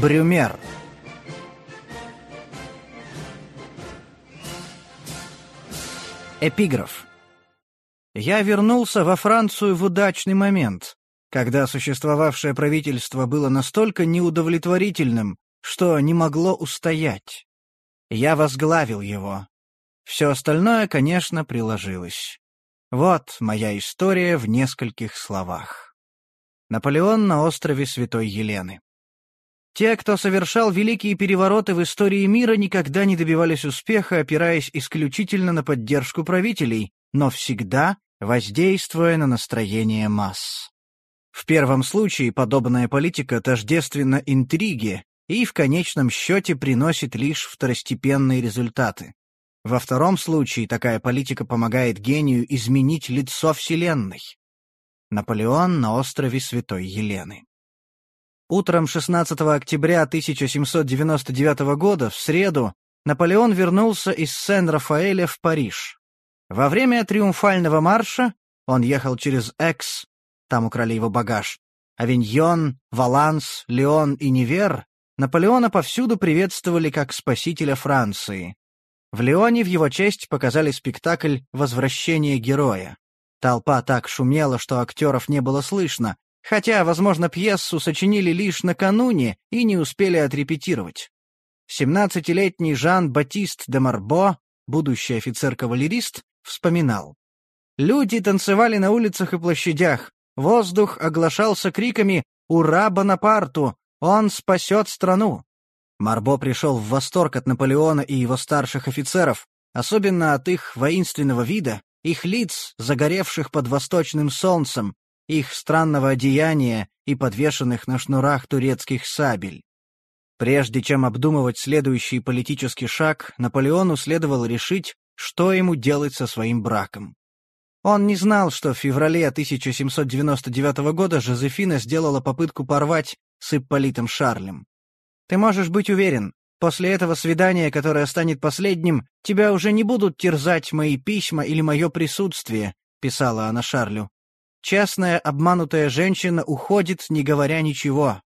Брюмер Эпиграф Я вернулся во Францию в удачный момент, когда существовавшее правительство было настолько неудовлетворительным, что не могло устоять. Я возглавил его. Все остальное, конечно, приложилось. Вот моя история в нескольких словах. Наполеон на острове Святой Елены. Те, кто совершал великие перевороты в истории мира, никогда не добивались успеха, опираясь исключительно на поддержку правителей, но всегда воздействуя на настроение масс. В первом случае подобная политика тождественна интриге и в конечном счете приносит лишь второстепенные результаты. Во втором случае такая политика помогает гению изменить лицо Вселенной. Наполеон на острове Святой Елены. Утром 16 октября 1799 года, в среду, Наполеон вернулся из Сен-Рафаэля в Париж. Во время триумфального марша он ехал через Экс, там украли его багаж, Авиньон, Валанс, Леон и Невер, Наполеона повсюду приветствовали как спасителя Франции. В Лионе в его честь показали спектакль «Возвращение героя». Толпа так шумела, что актеров не было слышно, хотя, возможно, пьесу сочинили лишь накануне и не успели отрепетировать. Семнадцатилетний Жан-Батист де Марбо, будущий офицер-кавалерист, вспоминал. Люди танцевали на улицах и площадях, воздух оглашался криками «Ура Бонапарту! Он спасет страну!» Марбо пришел в восторг от Наполеона и его старших офицеров, особенно от их воинственного вида, их лиц, загоревших под восточным солнцем, их странного одеяния и подвешенных на шнурах турецких сабель. Прежде чем обдумывать следующий политический шаг, Наполеону следовало решить, что ему делать со своим браком. Он не знал, что в феврале 1799 года Жозефина сделала попытку порвать с Ипполитом Шарлем. «Ты можешь быть уверен, после этого свидания, которое станет последним, тебя уже не будут терзать мои письма или мое присутствие», — писала она Шарлю. Честная, обманутая женщина уходит, не говоря ничего.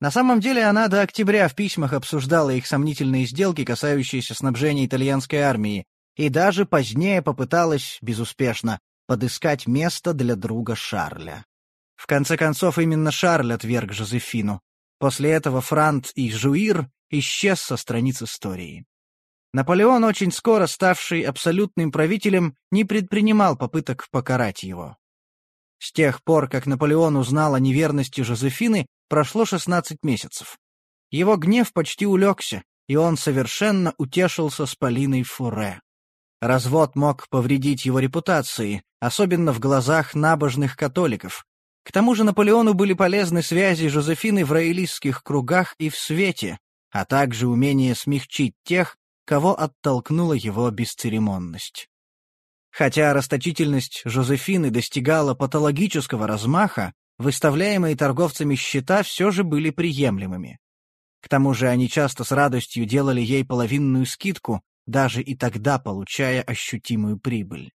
На самом деле она до октября в письмах обсуждала их сомнительные сделки, касающиеся снабжения итальянской армии, и даже позднее попыталась, безуспешно, подыскать место для друга Шарля. В конце концов, именно Шарль отверг Жозефину. После этого Франт и Жуир исчез со страниц истории. Наполеон, очень скоро ставший абсолютным правителем, не предпринимал попыток покарать его. С тех пор, как Наполеон узнал о неверности Жозефины, прошло 16 месяцев. Его гнев почти улегся, и он совершенно утешился с Полиной Фуре. Развод мог повредить его репутации, особенно в глазах набожных католиков. К тому же Наполеону были полезны связи Жозефины в роялистских кругах и в свете, а также умение смягчить тех, кого оттолкнула его бесцеремонность. Хотя расточительность Жозефины достигала патологического размаха, выставляемые торговцами счета все же были приемлемыми. К тому же они часто с радостью делали ей половинную скидку, даже и тогда получая ощутимую прибыль.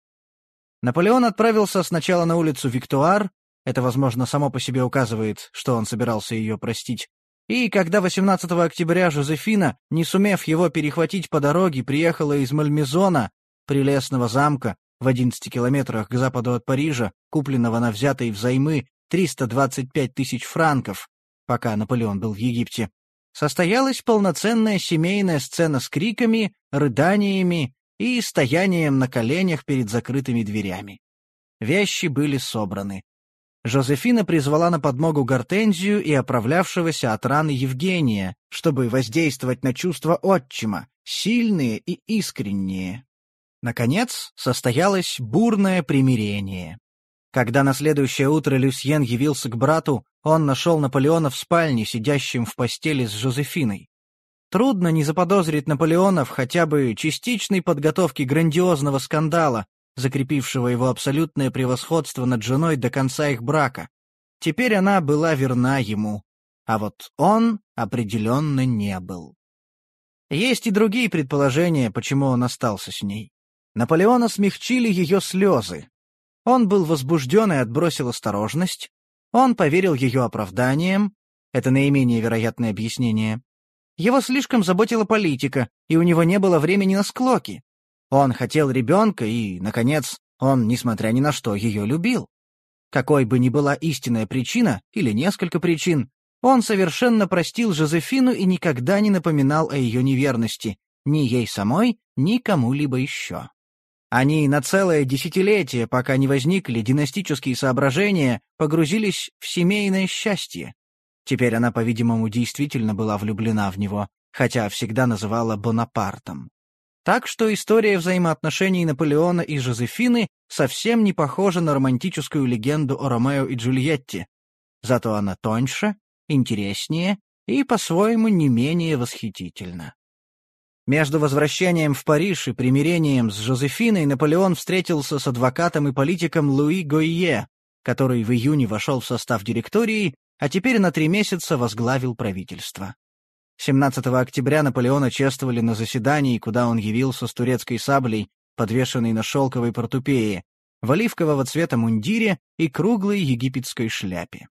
Наполеон отправился сначала на улицу Виктуар, это, возможно, само по себе указывает, что он собирался ее простить, и когда 18 октября Жозефина, не сумев его перехватить по дороге, приехала из Мальмезона, прелестного замка, в 11 километрах к западу от Парижа, купленного на взятые взаймы 325 тысяч франков, пока Наполеон был в Египте, состоялась полноценная семейная сцена с криками, рыданиями и стоянием на коленях перед закрытыми дверями. Вещи были собраны. Жозефина призвала на подмогу Гортензию и оправлявшегося от раны Евгения, чтобы воздействовать на чувства отчима, сильные и искренние. Наконец, состоялось бурное примирение. Когда на следующее утро Люсьен явился к брату, он нашел Наполеона в спальне, сидящим в постели с Жозефиной. Трудно не заподозрить Наполеона в хотя бы частичной подготовке грандиозного скандала, закрепившего его абсолютное превосходство над женой до конца их брака. Теперь она была верна ему, а вот он определенно не был. Есть и другие предположения, почему он остался с ней. Наполеона смягчили ее слезы. Он был возбужден и отбросил осторожность. Он поверил ее оправданиям. Это наименее вероятное объяснение. Его слишком заботила политика, и у него не было времени на склоки. Он хотел ребенка, и, наконец, он, несмотря ни на что, ее любил. Какой бы ни была истинная причина, или несколько причин, он совершенно простил Жозефину и никогда не напоминал о ее неверности, ни ей самой, ни кому-либо еще. Они на целое десятилетие, пока не возникли династические соображения, погрузились в семейное счастье. Теперь она, по-видимому, действительно была влюблена в него, хотя всегда называла Бонапартом. Так что история взаимоотношений Наполеона и Жозефины совсем не похожа на романтическую легенду о Ромео и Джульетте. Зато она тоньше, интереснее и, по-своему, не менее восхитительна. Между возвращением в Париж и примирением с Жозефиной Наполеон встретился с адвокатом и политиком Луи Гойе, который в июне вошел в состав директории, а теперь на три месяца возглавил правительство. 17 октября Наполеона чествовали на заседании, куда он явился с турецкой саблей, подвешенной на шелковой портупее, в оливкового цвета мундире и круглой египетской шляпе.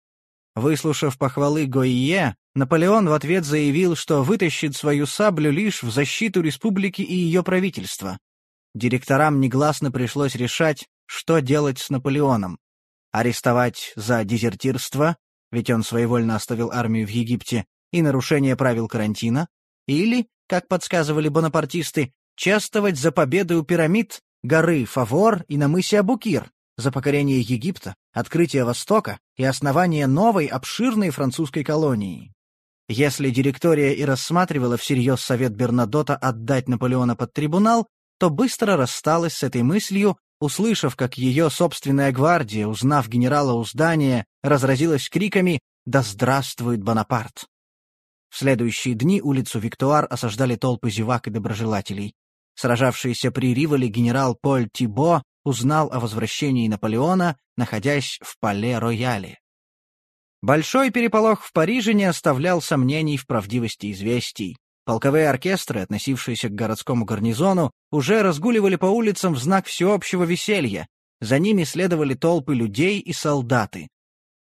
Выслушав похвалы Гойе, Наполеон в ответ заявил, что вытащит свою саблю лишь в защиту республики и ее правительства. Директорам негласно пришлось решать, что делать с Наполеоном. Арестовать за дезертирство, ведь он своевольно оставил армию в Египте, и нарушение правил карантина, или, как подсказывали бонапартисты, чествовать за победы у пирамид, горы Фавор и на мысе Абукир, за покорение Египта, открытие Востока и основание новой обширной французской колонии. Если директория и рассматривала всерьез совет Бернадота отдать Наполеона под трибунал, то быстро рассталась с этой мыслью, услышав, как ее собственная гвардия, узнав генерала у здания, разразилась криками «Да здравствует Бонапарт!». В следующие дни улицу Виктуар осаждали толпы зевак и доброжелателей. Сражавшийся при Риволе генерал Поль Тибо узнал о возвращении Наполеона, находясь в Пале-Рояле. Большой переполох в Париже не оставлял сомнений в правдивости известий. Полковые оркестры, относившиеся к городскому гарнизону, уже разгуливали по улицам в знак всеобщего веселья. За ними следовали толпы людей и солдаты.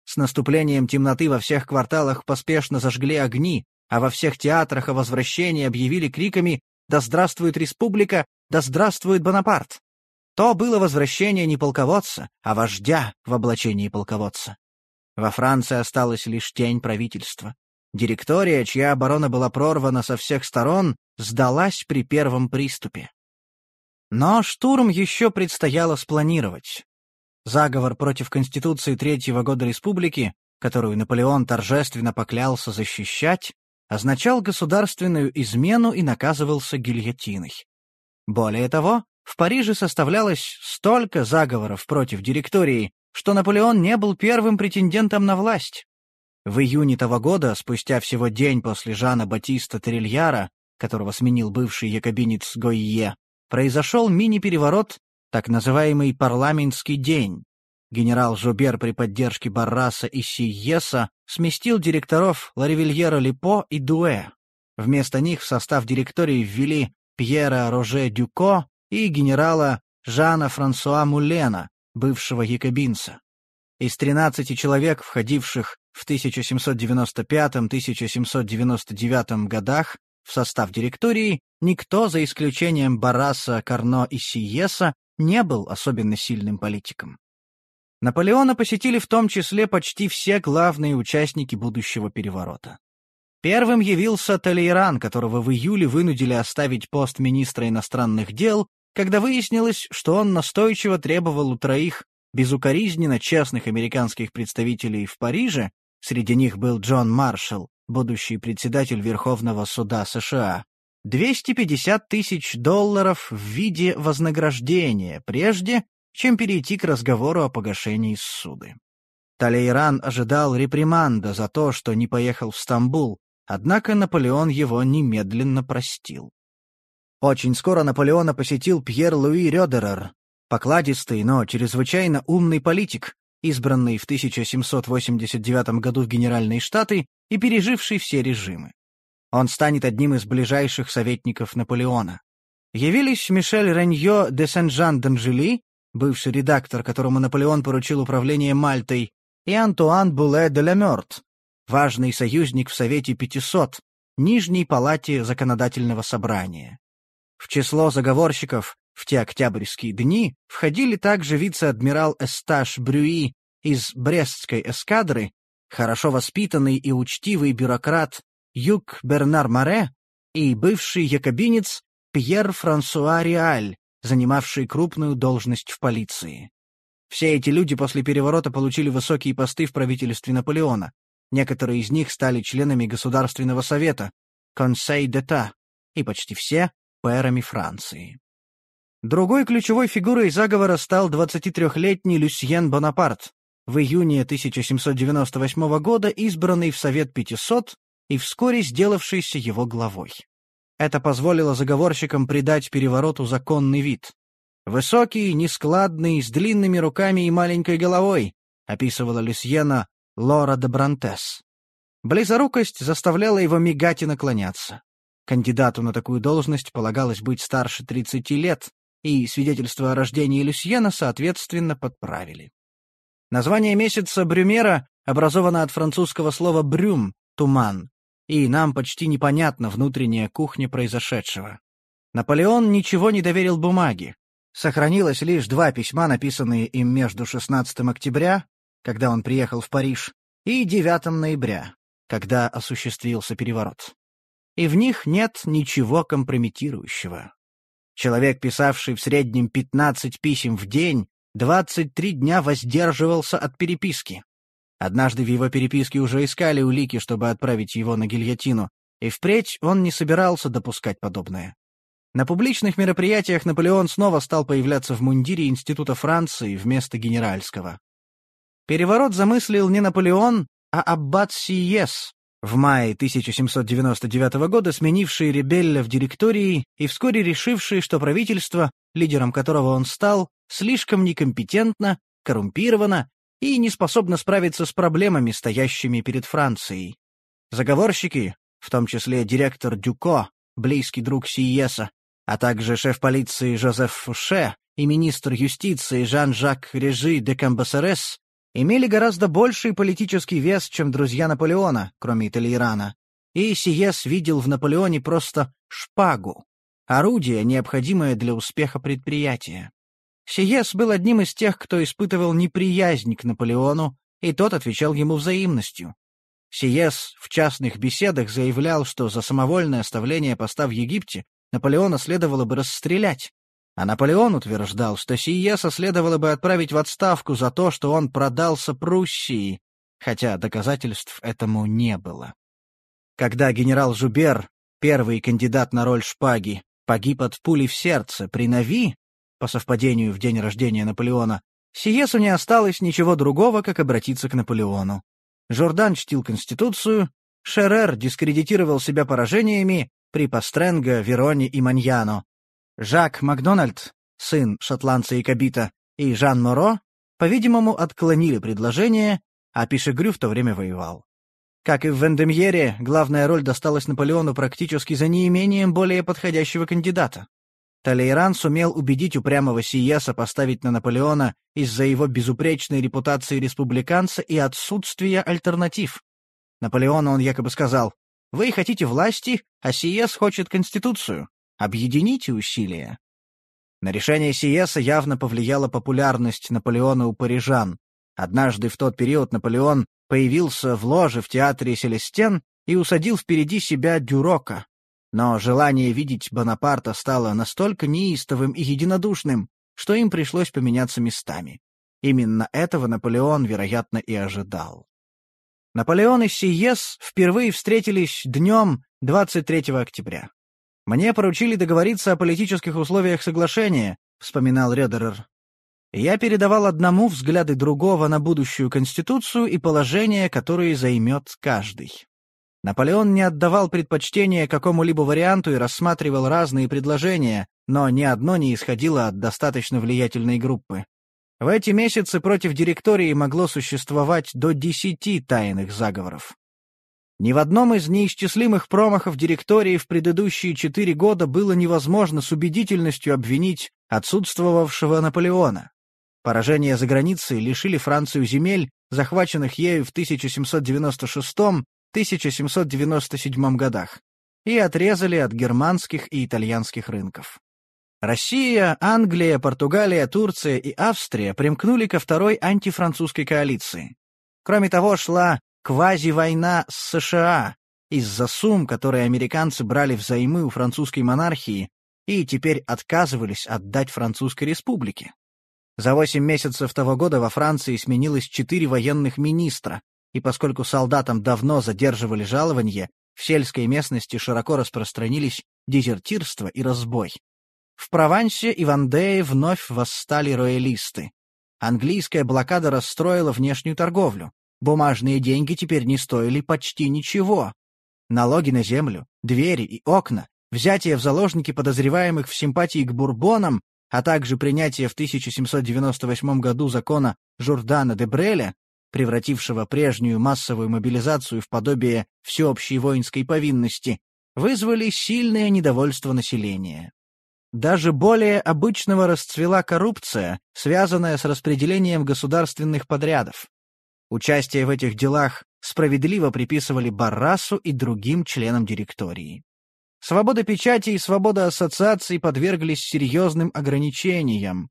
С наступлением темноты во всех кварталах поспешно зажгли огни, а во всех театрах о возвращении объявили криками «Да здравствует республика! Да здравствует Бонапарт!» То было возвращение не полководца, а вождя в облачении полководца. Во Франции осталась лишь тень правительства. Директория, чья оборона была прорвана со всех сторон, сдалась при первом приступе. Но штурм еще предстояло спланировать. Заговор против Конституции третьего года республики, которую Наполеон торжественно поклялся защищать, означал государственную измену и наказывался гильотиной. Более того, в Париже составлялось столько заговоров против директории, что Наполеон не был первым претендентом на власть. В июне того года, спустя всего день после Жана Батиста Терильяра, которого сменил бывший якобинец Гойе, произошел мини-переворот, так называемый «парламентский день». Генерал Жубер при поддержке Барраса и Сиеса сместил директоров Ларивильера Липо и Дуэ. Вместо них в состав директории ввели Пьера Роже Дюко и генерала Жана Франсуа Мулена, бывшего якобинца. Из 13 человек, входивших в 1795-1799 годах в состав директории, никто, за исключением Бараса, Карно и Сиеса, не был особенно сильным политиком. Наполеона посетили в том числе почти все главные участники будущего переворота. Первым явился Толейран, которого в июле вынудили оставить пост министра иностранных дел когда выяснилось, что он настойчиво требовал у троих безукоризненно честных американских представителей в Париже, среди них был Джон Маршалл, будущий председатель Верховного суда США, 250 тысяч долларов в виде вознаграждения, прежде чем перейти к разговору о погашении суды. Талейран ожидал реприманда за то, что не поехал в Стамбул, однако Наполеон его немедленно простил. Очень скоро Наполеона посетил Пьер-Луи Рёдерер, покладистый, но чрезвычайно умный политик, избранный в 1789 году в Генеральные Штаты и переживший все режимы. Он станет одним из ближайших советников Наполеона. Явились Мишель Реньо де Сен-Жан-Данжели, бывший редактор, которому Наполеон поручил управление Мальтой, и Антуан Буле де Лемёрт, важный союзник в Совете 500, Нижней палате законодательного собрания. В число заговорщиков в те октябрьские дни входили также вице-адмирал Эсташ Брюи из Брестской эскадры, хорошо воспитанный и учтивый бюрократ Юг Бернар Море и бывший якобинец Пьер Франсуа Риаль, занимавший крупную должность в полиции. Все эти люди после переворота получили высокие посты в правительстве Наполеона. Некоторые из них стали членами Государственного совета, Conseil d'État, и почти все — пэрами Франции. Другой ключевой фигурой заговора стал 23-летний Люсьен Бонапарт, в июне 1798 года избранный в Совет 500 и вскоре сделавшийся его главой. Это позволило заговорщикам придать перевороту законный вид. «Высокий, нескладный, с длинными руками и маленькой головой», описывала Люсьена Лора де Брантес. Близорукость заставляла его мигать и наклоняться. Кандидату на такую должность полагалось быть старше 30 лет, и свидетельство о рождении Люсьена, соответственно, подправили. Название месяца Брюмера образовано от французского слова «брюм» — «туман», и нам почти непонятна внутренняя кухня произошедшего. Наполеон ничего не доверил бумаге. Сохранилось лишь два письма, написанные им между 16 октября, когда он приехал в Париж, и 9 ноября, когда осуществился переворот. И в них нет ничего компрометирующего. Человек, писавший в среднем 15 писем в день, 23 дня воздерживался от переписки. Однажды в его переписке уже искали улики, чтобы отправить его на гильотину, и впредь он не собирался допускать подобное. На публичных мероприятиях Наполеон снова стал появляться в мундире Института Франции вместо генеральского. Переворот замыслил не Наполеон, а аббат Сиес, в мае 1799 года сменивший Ребелля в директории и вскоре решивший, что правительство, лидером которого он стал, слишком некомпетентно, коррумпировано и не способно справиться с проблемами, стоящими перед Францией. Заговорщики, в том числе директор Дюко, близкий друг Сиеса, а также шеф полиции Жозеф Фуше и министр юстиции Жан-Жак Режи де Камбасерес, имели гораздо больший политический вес, чем друзья Наполеона, кроме Итальерана, и Сиес видел в Наполеоне просто шпагу, орудие, необходимое для успеха предприятия. Сиес был одним из тех, кто испытывал неприязнь к Наполеону, и тот отвечал ему взаимностью. Сиес в частных беседах заявлял, что за самовольное оставление поста в Египте Наполеона следовало бы расстрелять, а Наполеон утверждал, что Сиеса следовало бы отправить в отставку за то, что он продался Пруссии, хотя доказательств этому не было. Когда генерал Жубер, первый кандидат на роль шпаги, погиб от пули в сердце при Нави, по совпадению в день рождения Наполеона, Сиесу не осталось ничего другого, как обратиться к Наполеону. Жордан чтил Конституцию, Шерер дискредитировал себя поражениями при Пастренго, Вероне и Маньяно. Жак Макдональд, сын шотландца и Кабита, и Жан Моро, по-видимому, отклонили предложение, а Пишегрю в то время воевал. Как и в Вендемьере, главная роль досталась Наполеону практически за неимением более подходящего кандидата. Талейран сумел убедить упрямого Сиеса поставить на Наполеона из-за его безупречной репутации республиканца и отсутствия альтернатив. Наполеону он якобы сказал, «Вы хотите власти, а Сиес хочет конституцию. Объедините усилия». На решение Сиеса явно повлияла популярность Наполеона у парижан. Однажды в тот период Наполеон появился в ложе в театре Селестен и усадил впереди себя Дюрока, но желание видеть Бонапарта стало настолько неистовым и единодушным, что им пришлось поменяться местами. Именно этого Наполеон, вероятно, и ожидал. Наполеон и Сиес впервые встретились днем 23 октября. «Мне поручили договориться о политических условиях соглашения», — вспоминал Редерер. «Я передавал одному взгляды другого на будущую Конституцию и положения, которые займет каждый». Наполеон не отдавал предпочтения какому-либо варианту и рассматривал разные предложения, но ни одно не исходило от достаточно влиятельной группы. В эти месяцы против директории могло существовать до десяти тайных заговоров. Ни в одном из неисчислимых промахов директории в предыдущие четыре года было невозможно с убедительностью обвинить отсутствовавшего Наполеона. Поражения за границей лишили Францию земель, захваченных ею в 1796-1797 годах, и отрезали от германских и итальянских рынков. Россия, Англия, Португалия, Турция и Австрия примкнули ко второй антифранцузской коалиции. Кроме того, шла квази-война с США из-за сумм, которые американцы брали взаймы у французской монархии и теперь отказывались отдать Французской республике. За восемь месяцев того года во Франции сменилось четыре военных министра, и поскольку солдатам давно задерживали жалование, в сельской местности широко распространились дезертирство и разбой. В Провансе и Вандее вновь восстали роялисты. Английская блокада расстроила внешнюю торговлю. Бумажные деньги теперь не стоили почти ничего. Налоги на землю, двери и окна, взятие в заложники подозреваемых в симпатии к бурбонам, а также принятие в 1798 году закона Журдана де Бреля, превратившего прежнюю массовую мобилизацию в подобие всеобщей воинской повинности, вызвали сильное недовольство населения. Даже более обычного расцвела коррупция, связанная с распределением государственных подрядов. Участие в этих делах справедливо приписывали Баррасу и другим членам директории. Свобода печати и свобода ассоциаций подверглись серьезным ограничениям.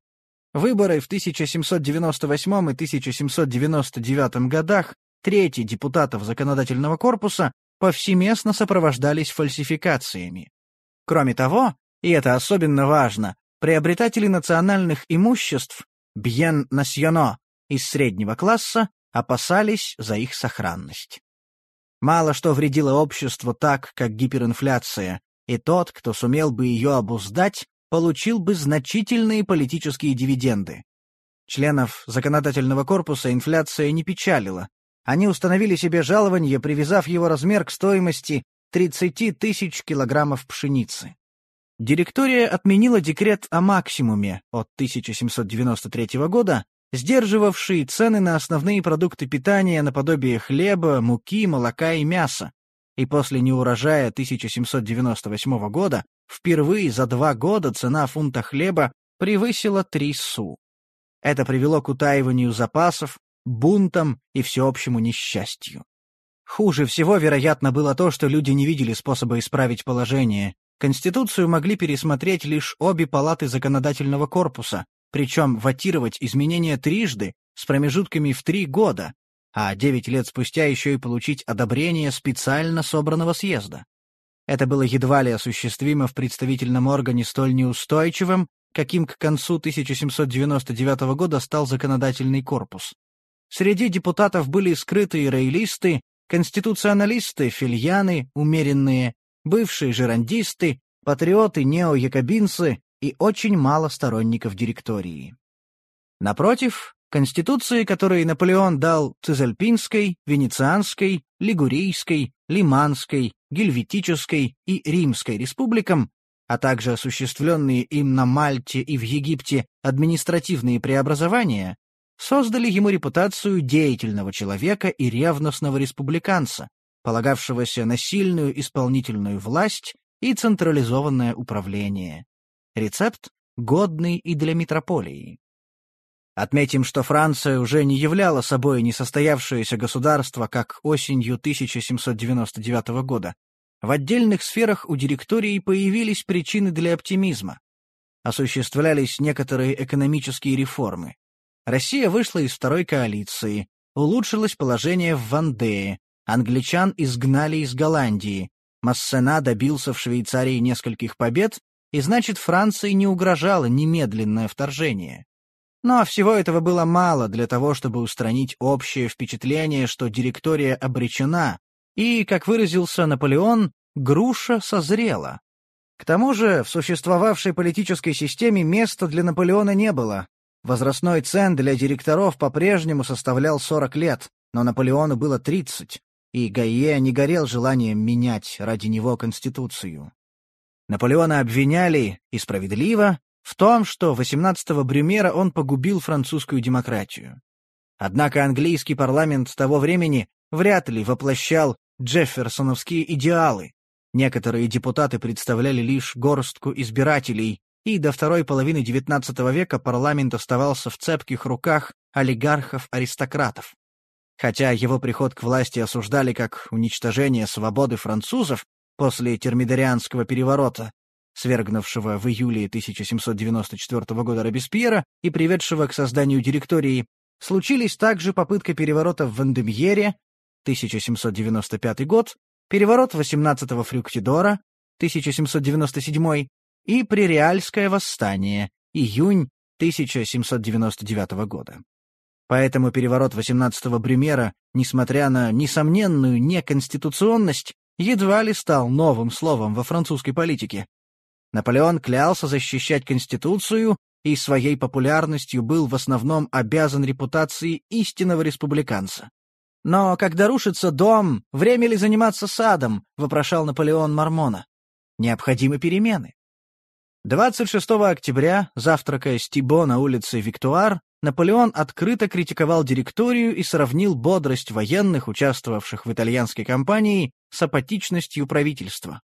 Выборы в 1798 и 1799 годах трети депутатов законодательного корпуса повсеместно сопровождались фальсификациями. Кроме того, и это особенно важно, приобретатели национальных имуществ, бьен насьоно, из среднего класса, опасались за их сохранность. Мало что вредило обществу так, как гиперинфляция, и тот, кто сумел бы ее обуздать, получил бы значительные политические дивиденды. Членов законодательного корпуса инфляция не печалила. Они установили себе жалование, привязав его размер к стоимости 30 тысяч килограммов пшеницы. Директория отменила декрет о максимуме от 1793 года, сдерживавший цены на основные продукты питания наподобие хлеба, муки, молока и мяса. И после неурожая 1798 года впервые за два года цена фунта хлеба превысила 3 су. Это привело к утаиванию запасов, бунтам и всеобщему несчастью. Хуже всего, вероятно, было то, что люди не видели способа исправить положение, Конституцию могли пересмотреть лишь обе палаты законодательного корпуса, причем ватировать изменения трижды с промежутками в три года, а девять лет спустя еще и получить одобрение специально собранного съезда. Это было едва ли осуществимо в представительном органе столь неустойчивым, каким к концу 1799 года стал законодательный корпус. Среди депутатов были скрытые роялисты, конституционалисты, фильяны, умеренные, бывшие жерандисты, патриоты, неоякобинцы и очень мало сторонников директории. Напротив, конституции, которые Наполеон дал Цезальпинской, Венецианской, Лигурийской, Лиманской, Гельветической и Римской республикам, а также осуществленные им на Мальте и в Египте административные преобразования, создали ему репутацию деятельного человека и ревностного республиканца, полагавшегося на сильную исполнительную власть и централизованное управление. Рецепт годный и для метрополии. Отметим, что Франция уже не являла собой несостоявшееся государство, как осенью 1799 года. В отдельных сферах у директории появились причины для оптимизма. Осуществлялись некоторые экономические реформы. Россия вышла из второй коалиции, улучшилось положение в Вандее, Англичан изгнали из Голландии. Массена добился в Швейцарии нескольких побед, и значит, Франции не угрожало немедленное вторжение. Но всего этого было мало для того, чтобы устранить общее впечатление, что директория обречена, и, как выразился Наполеон, груша созрела. К тому же в существовавшей политической системе места для Наполеона не было. Возрастной цен для директоров по-прежнему составлял 40 лет, но Наполеону было 30 и Гайе не горел желанием менять ради него Конституцию. Наполеона обвиняли, и справедливо, в том, что 18-го Брюмера он погубил французскую демократию. Однако английский парламент того времени вряд ли воплощал джефферсоновские идеалы. Некоторые депутаты представляли лишь горстку избирателей, и до второй половины XIX века парламент оставался в цепких руках олигархов-аристократов. Хотя его приход к власти осуждали как уничтожение свободы французов после термидорианского переворота, свергнувшего в июле 1794 года Робеспьера и приведшего к созданию директории, случились также попытка переворота в Вандемьере 1795 год, переворот 18-го Фрюктидора 1797 и Пререальское восстание июнь 1799 года. Поэтому переворот 18-го Брюмера, несмотря на несомненную неконституционность, едва ли стал новым словом во французской политике. Наполеон клялся защищать Конституцию и своей популярностью был в основном обязан репутации истинного республиканца. «Но когда рушится дом, время ли заниматься садом?» — вопрошал Наполеон Мормона. «Необходимы перемены». 26 октября, завтракая с Тибо на улице Виктуар, Наполеон открыто критиковал директорию и сравнил бодрость военных, участвовавших в итальянской кампании, с апатичностью правительства.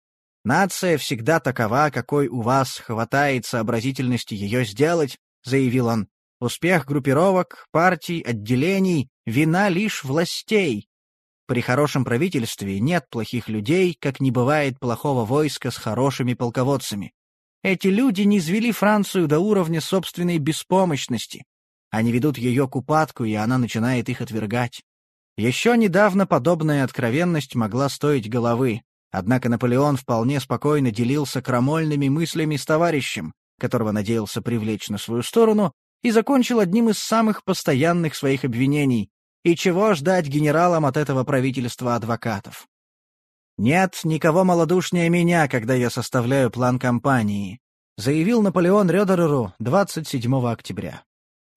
«Нация всегда такова, какой у вас хватает сообразительности ее сделать», — заявил он. «Успех группировок, партий, отделений — вина лишь властей. При хорошем правительстве нет плохих людей, как не бывает плохого войска с хорошими полководцами. Эти люди не извели Францию до уровня собственной беспомощности. Они ведут ее к упадку, и она начинает их отвергать. Еще недавно подобная откровенность могла стоить головы, однако Наполеон вполне спокойно делился крамольными мыслями с товарищем, которого надеялся привлечь на свою сторону, и закончил одним из самых постоянных своих обвинений. И чего ждать генералам от этого правительства адвокатов? «Нет никого малодушнее меня, когда я составляю план кампании», заявил Наполеон Рёдереру 27 октября.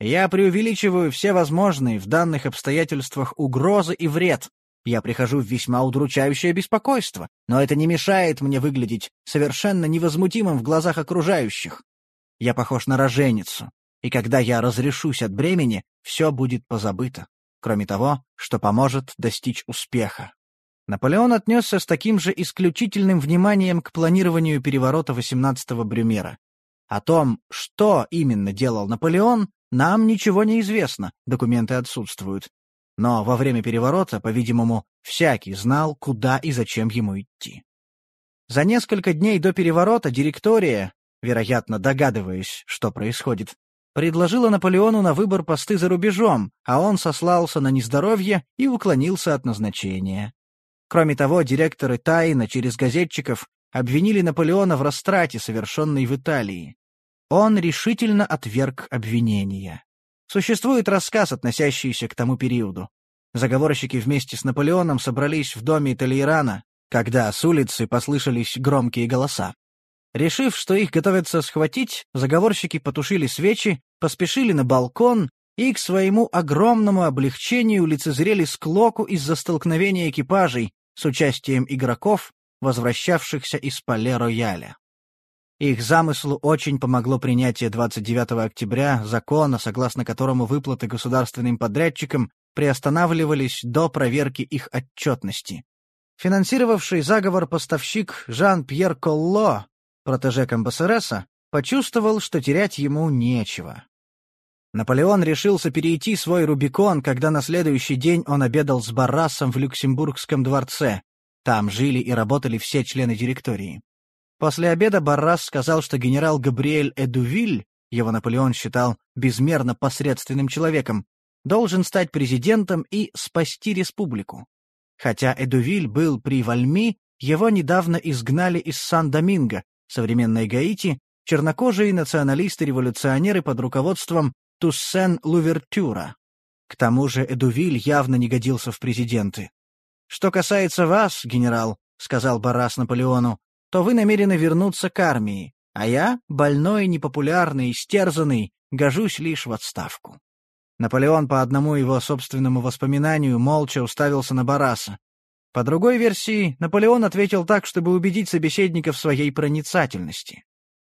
«Я преувеличиваю все возможные в данных обстоятельствах угрозы и вред. Я прихожу в весьма удручающее беспокойство, но это не мешает мне выглядеть совершенно невозмутимым в глазах окружающих. Я похож на роженицу, и когда я разрешусь от бремени, все будет позабыто, кроме того, что поможет достичь успеха. Наполеон отнесся с таким же исключительным вниманием к планированию переворота 18-го Брюмера. О том, что именно делал Наполеон, нам ничего не известно, документы отсутствуют. Но во время переворота, по-видимому, всякий знал, куда и зачем ему идти. За несколько дней до переворота директория, вероятно, догадываясь, что происходит, предложила Наполеону на выбор посты за рубежом, а он сослался на нездоровье и уклонился от назначения. Кроме того, директоры тайно через газетчиков обвинили Наполеона в растрате, совершенной в Италии. Он решительно отверг обвинения. Существует рассказ, относящийся к тому периоду. Заговорщики вместе с Наполеоном собрались в доме Толейрана, когда с улицы послышались громкие голоса. Решив, что их готовятся схватить, заговорщики потушили свечи, поспешили на балкон и к своему огромному облегчению лицезрели склоку из-за столкновения экипажей, с участием игроков, возвращавшихся из Пале-Рояля. Их замыслу очень помогло принятие 29 октября закона, согласно которому выплаты государственным подрядчикам приостанавливались до проверки их отчетности. Финансировавший заговор поставщик Жан-Пьер Колло, протеже Камбасереса, почувствовал, что терять ему нечего. Наполеон решился перейти свой Рубикон, когда на следующий день он обедал с Баррасом в Люксембургском дворце. Там жили и работали все члены директории. После обеда Баррас сказал, что генерал Габриэль Эдувиль, его Наполеон считал безмерно посредственным человеком, должен стать президентом и спасти республику. Хотя Эдувиль был при Вальми, его недавно изгнали из Сан-Доминго, современной Гаити, чернокожие националисты-революционеры под руководством Туссен Лувертюра. К тому же Эдувиль явно не годился в президенты. «Что касается вас, генерал», — сказал Барас Наполеону, «то вы намерены вернуться к армии, а я, больной, непопулярный, истерзанный, гожусь лишь в отставку». Наполеон по одному его собственному воспоминанию молча уставился на Бараса. По другой версии, Наполеон ответил так, чтобы убедить собеседника в своей проницательности.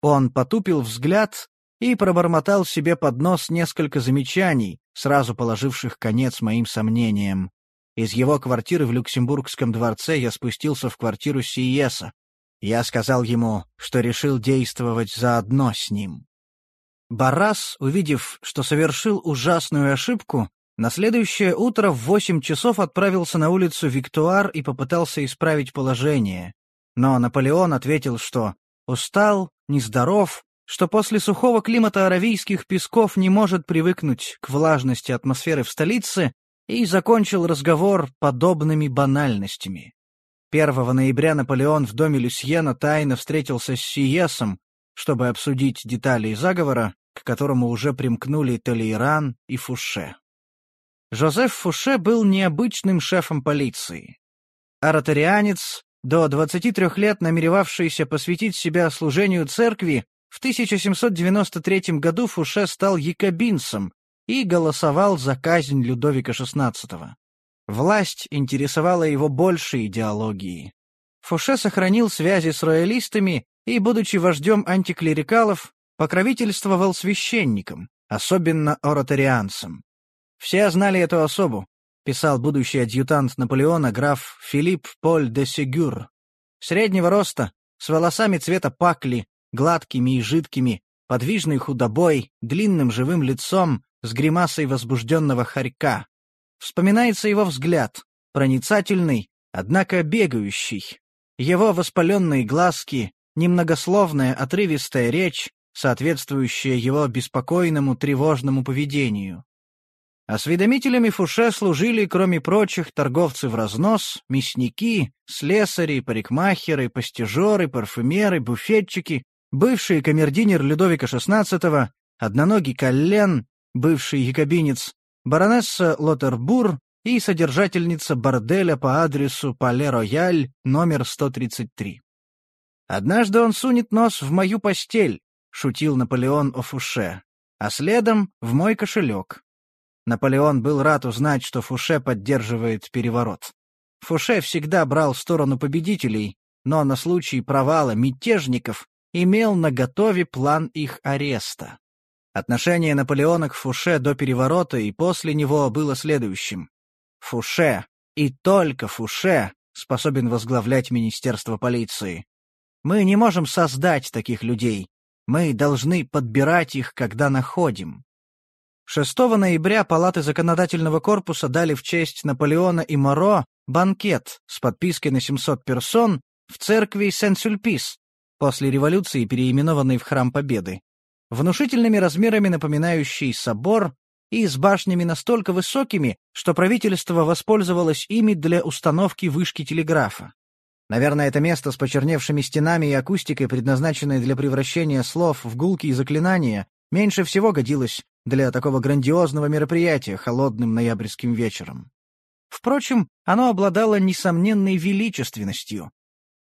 Он потупил взгляд и пробормотал себе под нос несколько замечаний, сразу положивших конец моим сомнениям. Из его квартиры в Люксембургском дворце я спустился в квартиру Сиеса. Я сказал ему, что решил действовать заодно с ним. Барас, увидев, что совершил ужасную ошибку, На следующее утро в восемь часов отправился на улицу Виктуар и попытался исправить положение. Но Наполеон ответил, что устал, нездоров, что после сухого климата аравийских песков не может привыкнуть к влажности атмосферы в столице и закончил разговор подобными банальностями. 1 ноября Наполеон в доме Люсьена тайно встретился с Сиесом, чтобы обсудить детали заговора, к которому уже примкнули Толейран и Фуше. Жозеф Фуше был необычным шефом полиции. Ораторианец, до 23 лет намеревавшийся посвятить себя служению церкви, в 1793 году Фуше стал якобинцем и голосовал за казнь Людовика XVI. Власть интересовала его больше идеологии. Фуше сохранил связи с роялистами и, будучи вождем антиклерикалов, покровительствовал священникам, особенно ораторианцам. «Все знали эту особу», — писал будущий адъютант Наполеона граф Филипп Поль де Сегюр. «Среднего роста, с волосами цвета пакли, гладкими и жидкими, подвижной худобой, длинным живым лицом, с гримасой возбужденного хорька. Вспоминается его взгляд, проницательный, однако бегающий. Его воспаленные глазки, немногословная отрывистая речь, соответствующая его беспокойному тревожному поведению. Осведомителями Фуше служили, кроме прочих, торговцы в разнос, мясники, слесари, парикмахеры, постижеры, парфюмеры, буфетчики, бывший камердинер Людовика XVI, одноногий Коллен, бывший якобинец, баронесса Лотербур и содержательница борделя по адресу Пале-Рояль, номер 133. «Однажды он сунет нос в мою постель», — шутил Наполеон о Фуше, «а следом — в мой кошелек». Наполеон был рад узнать, что Фуше поддерживает переворот. Фуше всегда брал сторону победителей, но на случай провала мятежников имел наготове план их ареста. Отношение Наполеона к Фуше до переворота и после него было следующим. Фуше, и только Фуше, способен возглавлять Министерство полиции. Мы не можем создать таких людей. Мы должны подбирать их, когда находим. 6 ноября палаты законодательного корпуса дали в честь Наполеона и Моро банкет с подпиской на 700 персон в церкви Сен-Сюльпис, после революции переименованной в Храм Победы. Внушительными размерами напоминающий собор и с башнями настолько высокими, что правительство воспользовалось ими для установки вышки телеграфа. Наверное, это место с почерневшими стенами и акустикой, предназначенное для превращения слов в гулкие заклинания, меньше всего годилось для такого грандиозного мероприятия холодным ноябрьским вечером. Впрочем, оно обладало несомненной величественностью.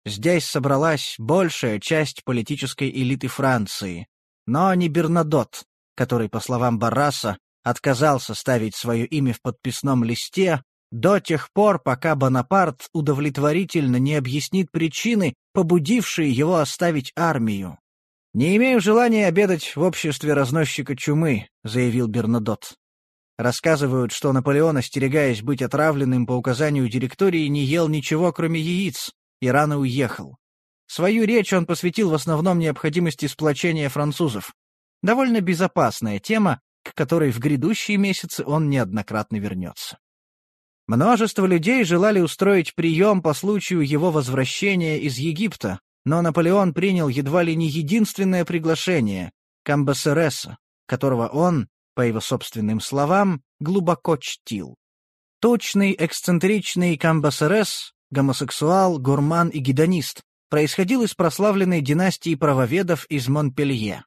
Здесь собралась большая часть политической элиты Франции, но не Бернадот, который, по словам Барраса, отказался ставить свое имя в подписном листе до тех пор, пока Бонапарт удовлетворительно не объяснит причины, побудившие его оставить армию. «Не имею желания обедать в обществе разносчика чумы», — заявил Бернадот. Рассказывают, что Наполеон, остерегаясь быть отравленным по указанию директории, не ел ничего, кроме яиц, и рано уехал. Свою речь он посвятил в основном необходимости сплочения французов. Довольно безопасная тема, к которой в грядущие месяцы он неоднократно вернется. Множество людей желали устроить прием по случаю его возвращения из Египта, но Наполеон принял едва ли не единственное приглашение — Камбасереса, которого он, по его собственным словам, глубоко чтил. Точный, эксцентричный Камбасерес, гомосексуал, гурман и гедонист, происходил из прославленной династии правоведов из Монпелье.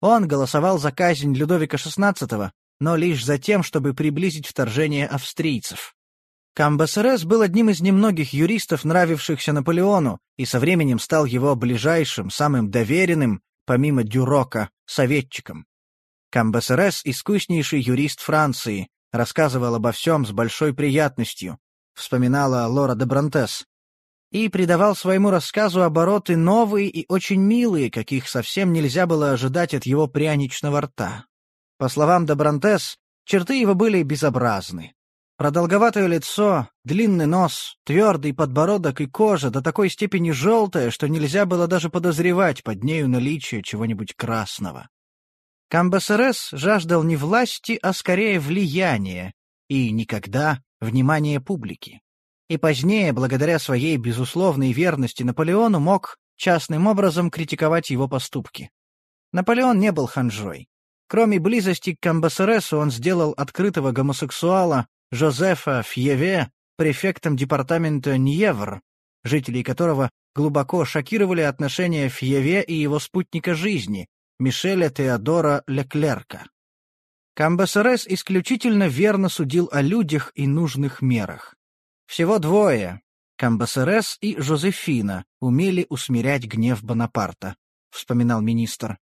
Он голосовал за казнь Людовика XVI, но лишь за тем, чтобы приблизить вторжение австрийцев. Камбасерес был одним из немногих юристов, нравившихся Наполеону, и со временем стал его ближайшим, самым доверенным, помимо Дюрока, советчиком. Камбасерес — искуснейший юрист Франции, рассказывал обо всем с большой приятностью, вспоминала Лора де Брантес, и придавал своему рассказу обороты новые и очень милые, каких совсем нельзя было ожидать от его пряничного рта. По словам де Брантес, черты его были безобразны. Продолговатое лицо, длинный нос, твердый подбородок и кожа до такой степени желтая, что нельзя было даже подозревать под нею наличие чего-нибудь красного. Камбасерес жаждал не власти, а скорее влияния, и никогда внимания публики. И позднее, благодаря своей безусловной верности Наполеону, мог частным образом критиковать его поступки. Наполеон не был ханжой. Кроме близости к Камбасересу, он сделал открытого гомосексуала Жозефа Фьеве префектом департамента Ньевр, жителей которого глубоко шокировали отношения Фьеве и его спутника жизни, Мишеля Теодора Леклерка. Камбасерес исключительно верно судил о людях и нужных мерах. Всего двое, Камбасерес и Жозефина, умели усмирять гнев Бонапарта, вспоминал министр.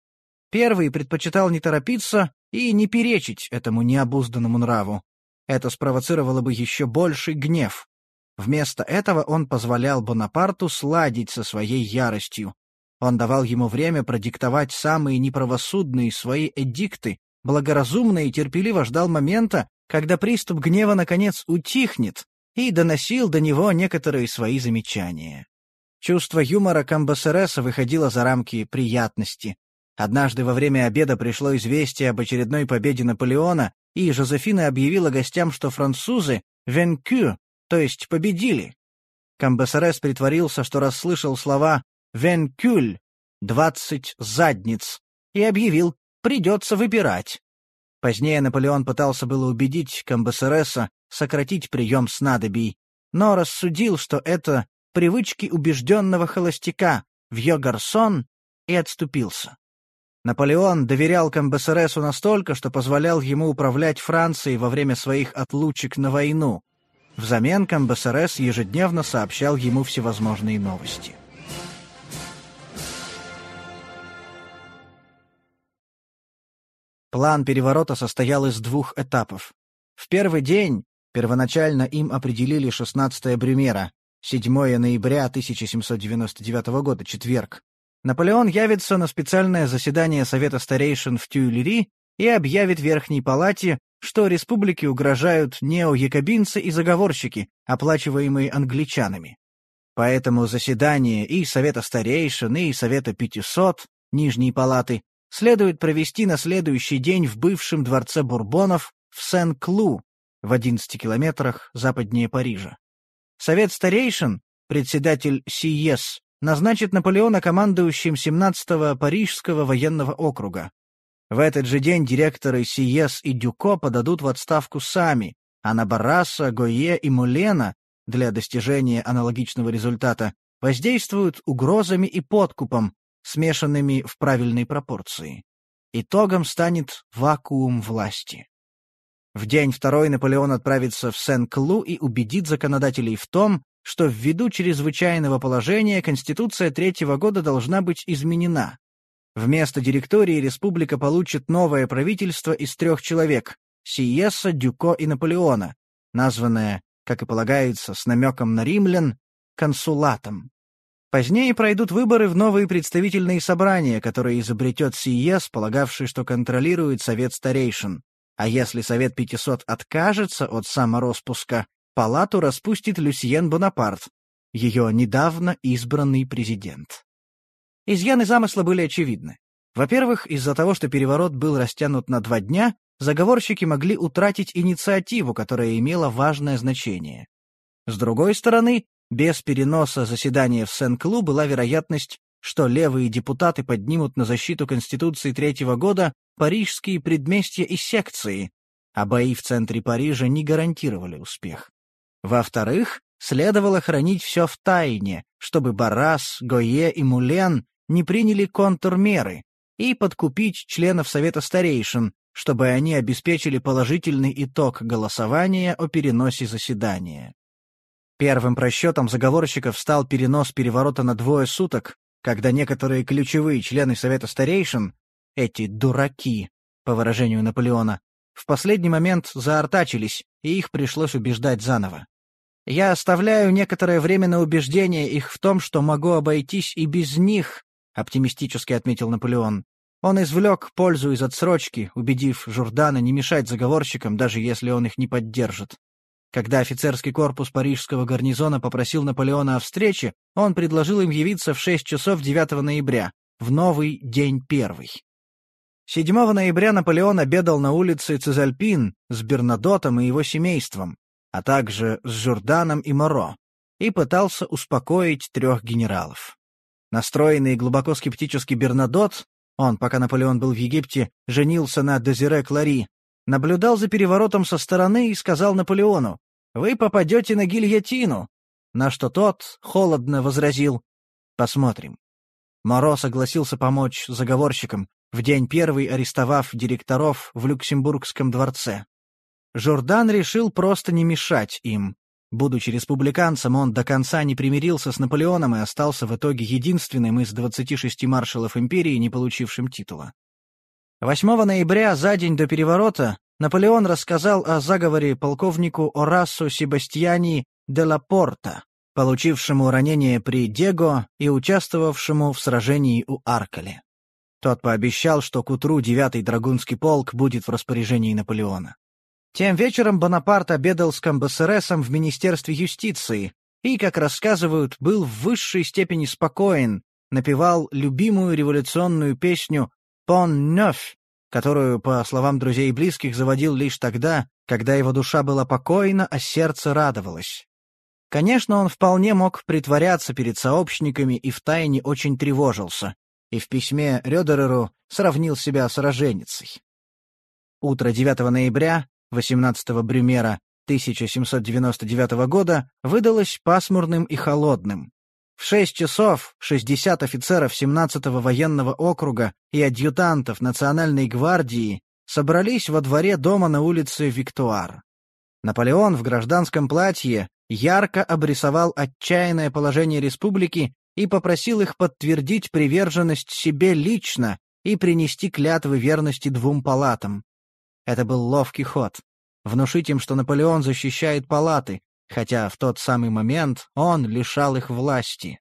Первый предпочитал не торопиться и не перечить этому необузданному нраву. Это спровоцировало бы еще больший гнев. Вместо этого он позволял Бонапарту сладить со своей яростью. Он давал ему время продиктовать самые неправосудные свои эдикты, благоразумно и терпеливо ждал момента, когда приступ гнева наконец утихнет, и доносил до него некоторые свои замечания. Чувство юмора Камбасереса выходило за рамки приятности. Однажды во время обеда пришло известие об очередной победе Наполеона, и Жозефина объявила гостям, что французы «венкю», то есть победили. Камбасерес притворился, что расслышал слова «венкюль» — «двадцать задниц», и объявил «придется выбирать». Позднее Наполеон пытался было убедить Камбасереса сократить прием снадобий, но рассудил, что это привычки убежденного холостяка в Йогарсон и отступился. Наполеон доверял Камбасересу настолько, что позволял ему управлять Францией во время своих отлучек на войну. Взамен Камбасерес ежедневно сообщал ему всевозможные новости. План переворота состоял из двух этапов. В первый день первоначально им определили 16 Брюмера, 7 ноября 1799 года, четверг, Наполеон явится на специальное заседание Совета старейшин в Тюильри и объявит Верхней Палате, что республике угрожают неоякобинцы и заговорщики, оплачиваемые англичанами. Поэтому заседание и Совета старейшин, и Совета 500, Нижней Палаты, следует провести на следующий день в бывшем дворце Бурбонов в Сен-Клу, в 11 километрах западнее Парижа. Совет старейшин, председатель Сиес, назначит Наполеона командующим 17-го Парижского военного округа. В этот же день директоры Сиес и Дюко подадут в отставку сами, а на Бараса, Гойе и Мулена для достижения аналогичного результата воздействуют угрозами и подкупом, смешанными в правильной пропорции. Итогом станет вакуум власти. В день второй Наполеон отправится в Сен-Клу и убедит законодателей в том, что ввиду чрезвычайного положения Конституция третьего года должна быть изменена. Вместо директории республика получит новое правительство из трех человек — Сиеса, Дюко и Наполеона, названное, как и полагается, с намеком на римлян, консулатом. Позднее пройдут выборы в новые представительные собрания, которые изобретет Сиес, полагавший, что контролирует Совет Старейшин. А если Совет 500 откажется от самороспуска, палату распустит Люсьен Бонапарт, ее недавно избранный президент. Изъяны замысла были очевидны. Во-первых, из-за того, что переворот был растянут на два дня, заговорщики могли утратить инициативу, которая имела важное значение. С другой стороны, без переноса заседания в Сен-Клу была вероятность, что левые депутаты поднимут на защиту Конституции третьего года парижские предместья и секции, а бои в центре Парижа не гарантировали успех. Во-вторых, следовало хранить все в тайне, чтобы Барас, Гое и Мулен не приняли контрмеры, и подкупить членов Совета Старейшин, чтобы они обеспечили положительный итог голосования о переносе заседания. Первым просчетом заговорщиков стал перенос переворота на двое суток, когда некоторые ключевые члены Совета Старейшин, эти «дураки», по выражению Наполеона, в последний момент заортачились, и их пришлось убеждать заново. Я оставляю некоторое время на убеждение их в том, что могу обойтись и без них, — оптимистически отметил Наполеон. Он извлек пользу из отсрочки, убедив Журдана не мешать заговорщикам, даже если он их не поддержит. Когда офицерский корпус парижского гарнизона попросил Наполеона о встрече, он предложил им явиться в 6 часов 9 ноября, в новый день первый. 7 ноября Наполеон обедал на улице Цезальпин с Бернадотом и его семейством, а также с Журданом и Моро, и пытался успокоить трех генералов. Настроенный глубоко скептически Бернадот, он, пока Наполеон был в Египте, женился на Дезире Клари, наблюдал за переворотом со стороны и сказал Наполеону, «Вы попадете на гильотину», на что тот холодно возразил, «Посмотрим». Моро согласился помочь заговорщикам, в день первый арестовав директоров в Люксембургском дворце. Жордан решил просто не мешать им. Будучи республиканцем, он до конца не примирился с Наполеоном и остался в итоге единственным из 26 маршалов империи, не получившим титула. 8 ноября, за день до переворота, Наполеон рассказал о заговоре полковнику Орасу Себастьяни де ла Порта, получившему ранение при Дего и участвовавшему в сражении у Аркали. Тот пообещал, что к утру 9-й Драгунский полк будет в распоряжении Наполеона. Тем вечером Бонапарт обедал с Камбасересом в Министерстве юстиции и, как рассказывают, был в высшей степени спокоен, напевал любимую революционную песню «Пон Нёф», которую, по словам друзей и близких, заводил лишь тогда, когда его душа была покойна, а сердце радовалось. Конечно, он вполне мог притворяться перед сообщниками и втайне очень тревожился, и в письме Рёдереру сравнил себя с роженицей. Утро 9 ноября 18 Брюмера 1799 года выдалось пасмурным и холодным. В шесть часов 60 офицеров 17-го военного округа и адъютантов Национальной гвардии собрались во дворе дома на улице Виктуар. Наполеон в гражданском платье ярко обрисовал отчаянное положение республики и попросил их подтвердить приверженность себе лично и принести клятвы верности двум палатам. Это был ловкий ход. Внушить им, что Наполеон защищает палаты, хотя в тот самый момент он лишал их власти.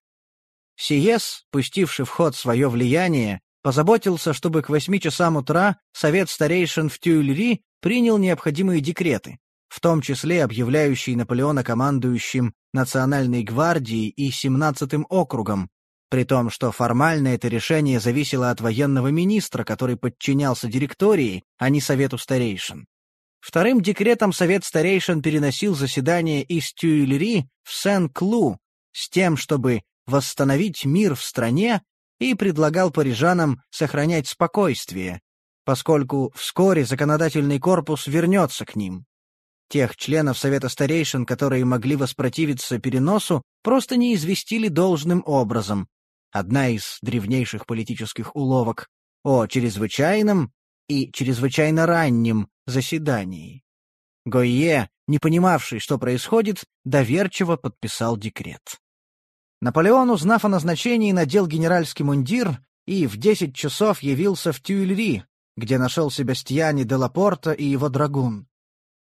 Сиес, пустивший в ход свое влияние, позаботился, чтобы к восьми часам утра Совет старейшин в Тюильри принял необходимые декреты, в том числе объявляющие Наполеона командующим Национальной гвардией и 17-м округом, при том, что формально это решение зависело от военного министра, который подчинялся директории, а не Совету старейшин. Вторым декретом Совет старейшин переносил заседание из Тюильри в Сен-Клу с тем, чтобы восстановить мир в стране и предлагал парижанам сохранять спокойствие, поскольку вскоре законодательный корпус вернется к ним. Тех членов Совета Старейшин, которые могли воспротивиться переносу, просто не известили должным образом. Одна из древнейших политических уловок о чрезвычайном и чрезвычайно раннем заседании. Гойе, не понимавший, что происходит, доверчиво подписал декрет. Наполеон, узнав о назначении, надел генеральский мундир и в десять часов явился в Тюильри, где нашел Себастьяне де Лапорта и его драгун.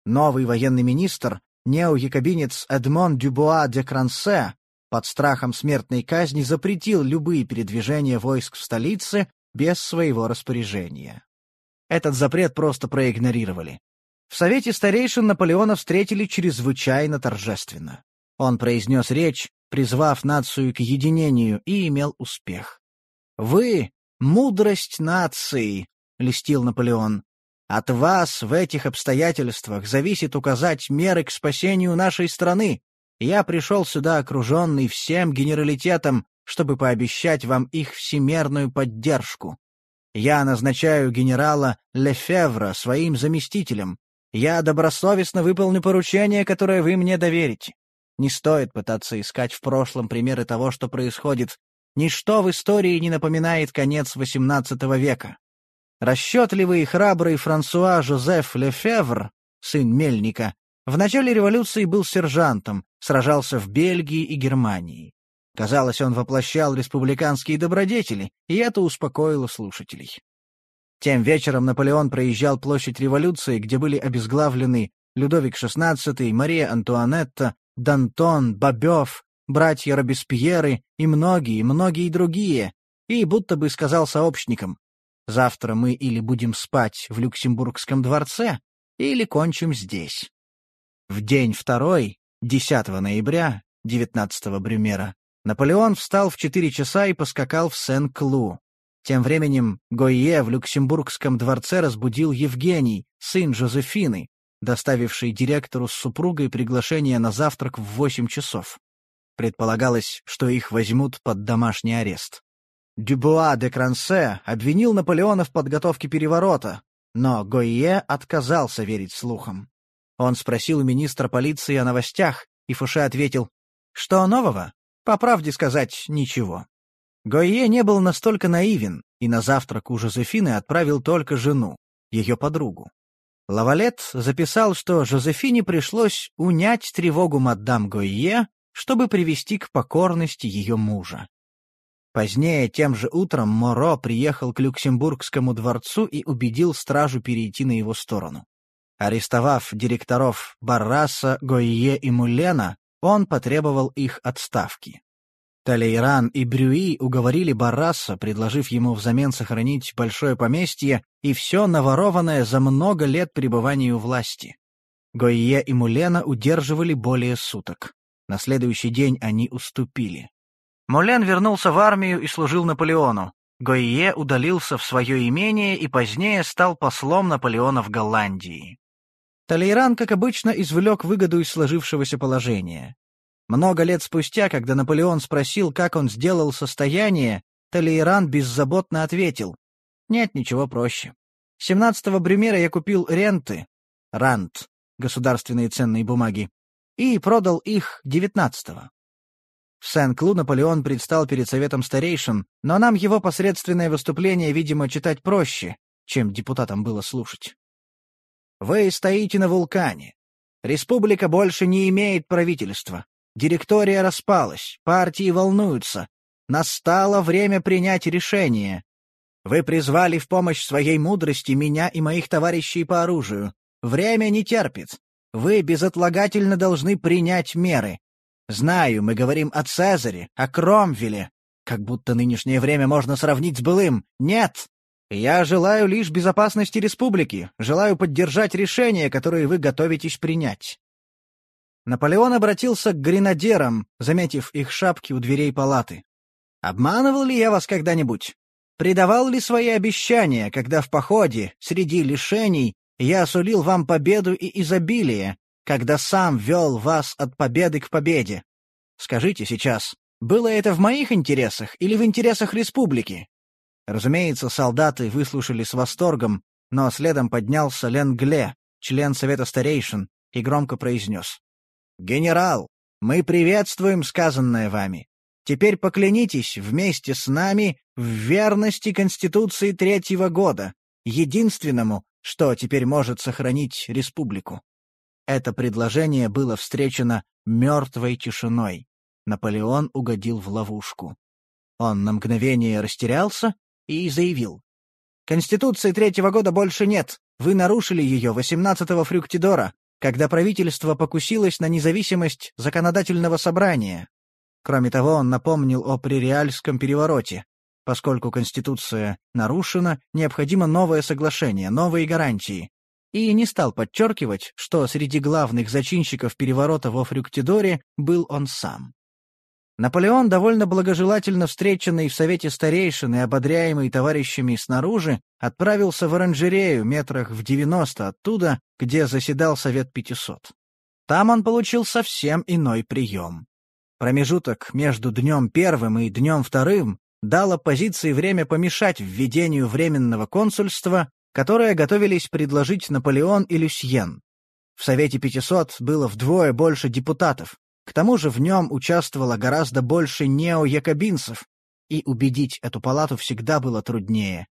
Новый военный министр, неоякобинец Эдмон Дюбуа де Крансе, под страхом смертной казни запретил любые передвижения войск в столице без своего распоряжения. Этот запрет просто проигнорировали. В Совете старейшин Наполеона встретили чрезвычайно торжественно. Он произнес речь, призвав нацию к единению, и имел успех. «Вы — мудрость нации», — листил Наполеон. От вас в этих обстоятельствах зависит указать меры к спасению нашей страны. Я пришел сюда окруженный всем генералитетом, чтобы пообещать вам их всемерную поддержку. Я назначаю генерала Лефевра своим заместителем. Я добросовестно выполню поручение, которое вы мне доверите. Не стоит пытаться искать в прошлом примеры того, что происходит. Ничто в истории не напоминает конец XVIII века. Расчетливый и храбрый Франсуа Жозеф Лефевр, сын Мельника, в начале революции был сержантом, сражался в Бельгии и Германии. Казалось, он воплощал республиканские добродетели, и это успокоило слушателей. Тем вечером Наполеон проезжал площадь революции, где были обезглавлены Людовик XVI, Мария Антуанетта, Дантон, Бобёв, братья Робеспьеры и многие-многие другие, и будто бы сказал сообщникам, Завтра мы или будем спать в Люксембургском дворце, или кончим здесь. В день второй, 10 ноября, 19 Брюмера, Наполеон встал в четыре часа и поскакал в Сен-Клу. Тем временем Гойе в Люксембургском дворце разбудил Евгений, сын Жозефины, доставивший директору с супругой приглашение на завтрак в восемь часов. Предполагалось, что их возьмут под домашний арест. Дюбуа де Крансе обвинил Наполеона в подготовке переворота, но Гойе отказался верить слухам. Он спросил у министра полиции о новостях, и Фуше ответил, «Что нового? По правде сказать, ничего». Гойе не был настолько наивен, и на завтрак у Жозефины отправил только жену, ее подругу. Лавалет записал, что Жозефине пришлось унять тревогу мадам Гойе, чтобы привести к покорности ее мужа. Позднее, тем же утром, Моро приехал к Люксембургскому дворцу и убедил стражу перейти на его сторону. Арестовав директоров Барраса, Гойе и Мулена, он потребовал их отставки. Талейран и Брюи уговорили Барраса, предложив ему взамен сохранить большое поместье и все наворованное за много лет пребывания у власти. Гойе и Мулена удерживали более суток. На следующий день они уступили. Мулен вернулся в армию и служил Наполеону. Гойе удалился в свое имение и позднее стал послом Наполеона в Голландии. Талейран, как обычно, извлек выгоду из сложившегося положения. Много лет спустя, когда Наполеон спросил, как он сделал состояние, Талейран беззаботно ответил. Нет ничего проще. 17-го Брюмера я купил ренты, рант, государственные ценные бумаги, и продал их 19-го. В Сен-Клу Наполеон предстал перед советом старейшин, но нам его посредственное выступление, видимо, читать проще, чем депутатам было слушать. Вы стоите на вулкане. Республика больше не имеет правительства. Директория распалась, партии волнуются. Настало время принять решение. Вы призвали в помощь своей мудрости меня и моих товарищей по оружию. Время не терпит. Вы безотлагательно должны принять меры. Знаю, мы говорим о Цезаре, о Кромвеле. Как будто нынешнее время можно сравнить с былым. Нет! Я желаю лишь безопасности республики, желаю поддержать решения, которые вы готовитесь принять. Наполеон обратился к гренадерам, заметив их шапки у дверей палаты. «Обманывал ли я вас когда-нибудь? Предавал ли свои обещания, когда в походе, среди лишений, я сулил вам победу и изобилие, когда сам вел вас от победы к победе? Скажите сейчас, было это в моих интересах или в интересах республики?» Разумеется, солдаты выслушали с восторгом, но следом поднялся Ленгле, член Совета Старейшин, и громко произнес. «Генерал, мы приветствуем сказанное вами. Теперь поклянитесь вместе с нами в верности Конституции третьего года, единственному, что теперь может сохранить республику». Это предложение было встречено мертвой тишиной. Наполеон угодил в ловушку. Он на мгновение растерялся и заявил. «Конституции третьего года больше нет. Вы нарушили ее 18-го Фрюктидора когда правительство покусилось на независимость законодательного собрания. Кроме того, он напомнил о пререальском перевороте. Поскольку Конституция нарушена, необходимо новое соглашение, новые гарантии. И не стал подчеркивать, что среди главных зачинщиков переворота во Фрюктидоре был он сам. Наполеон, довольно благожелательно встреченный в Совете Старейшин и ободряемый товарищами снаружи, отправился в оранжерею метрах в 90 оттуда, где заседал Совет 500. Там он получил совсем иной прием. Промежуток между днем первым и днем вторым дал оппозиции время помешать введению Временного консульства, которое готовились предложить Наполеон и Люсьен. В Совете 500 было вдвое больше депутатов, к тому же в нем участвовало гораздо больше неоякобинцев, и убедить эту палату всегда было труднее.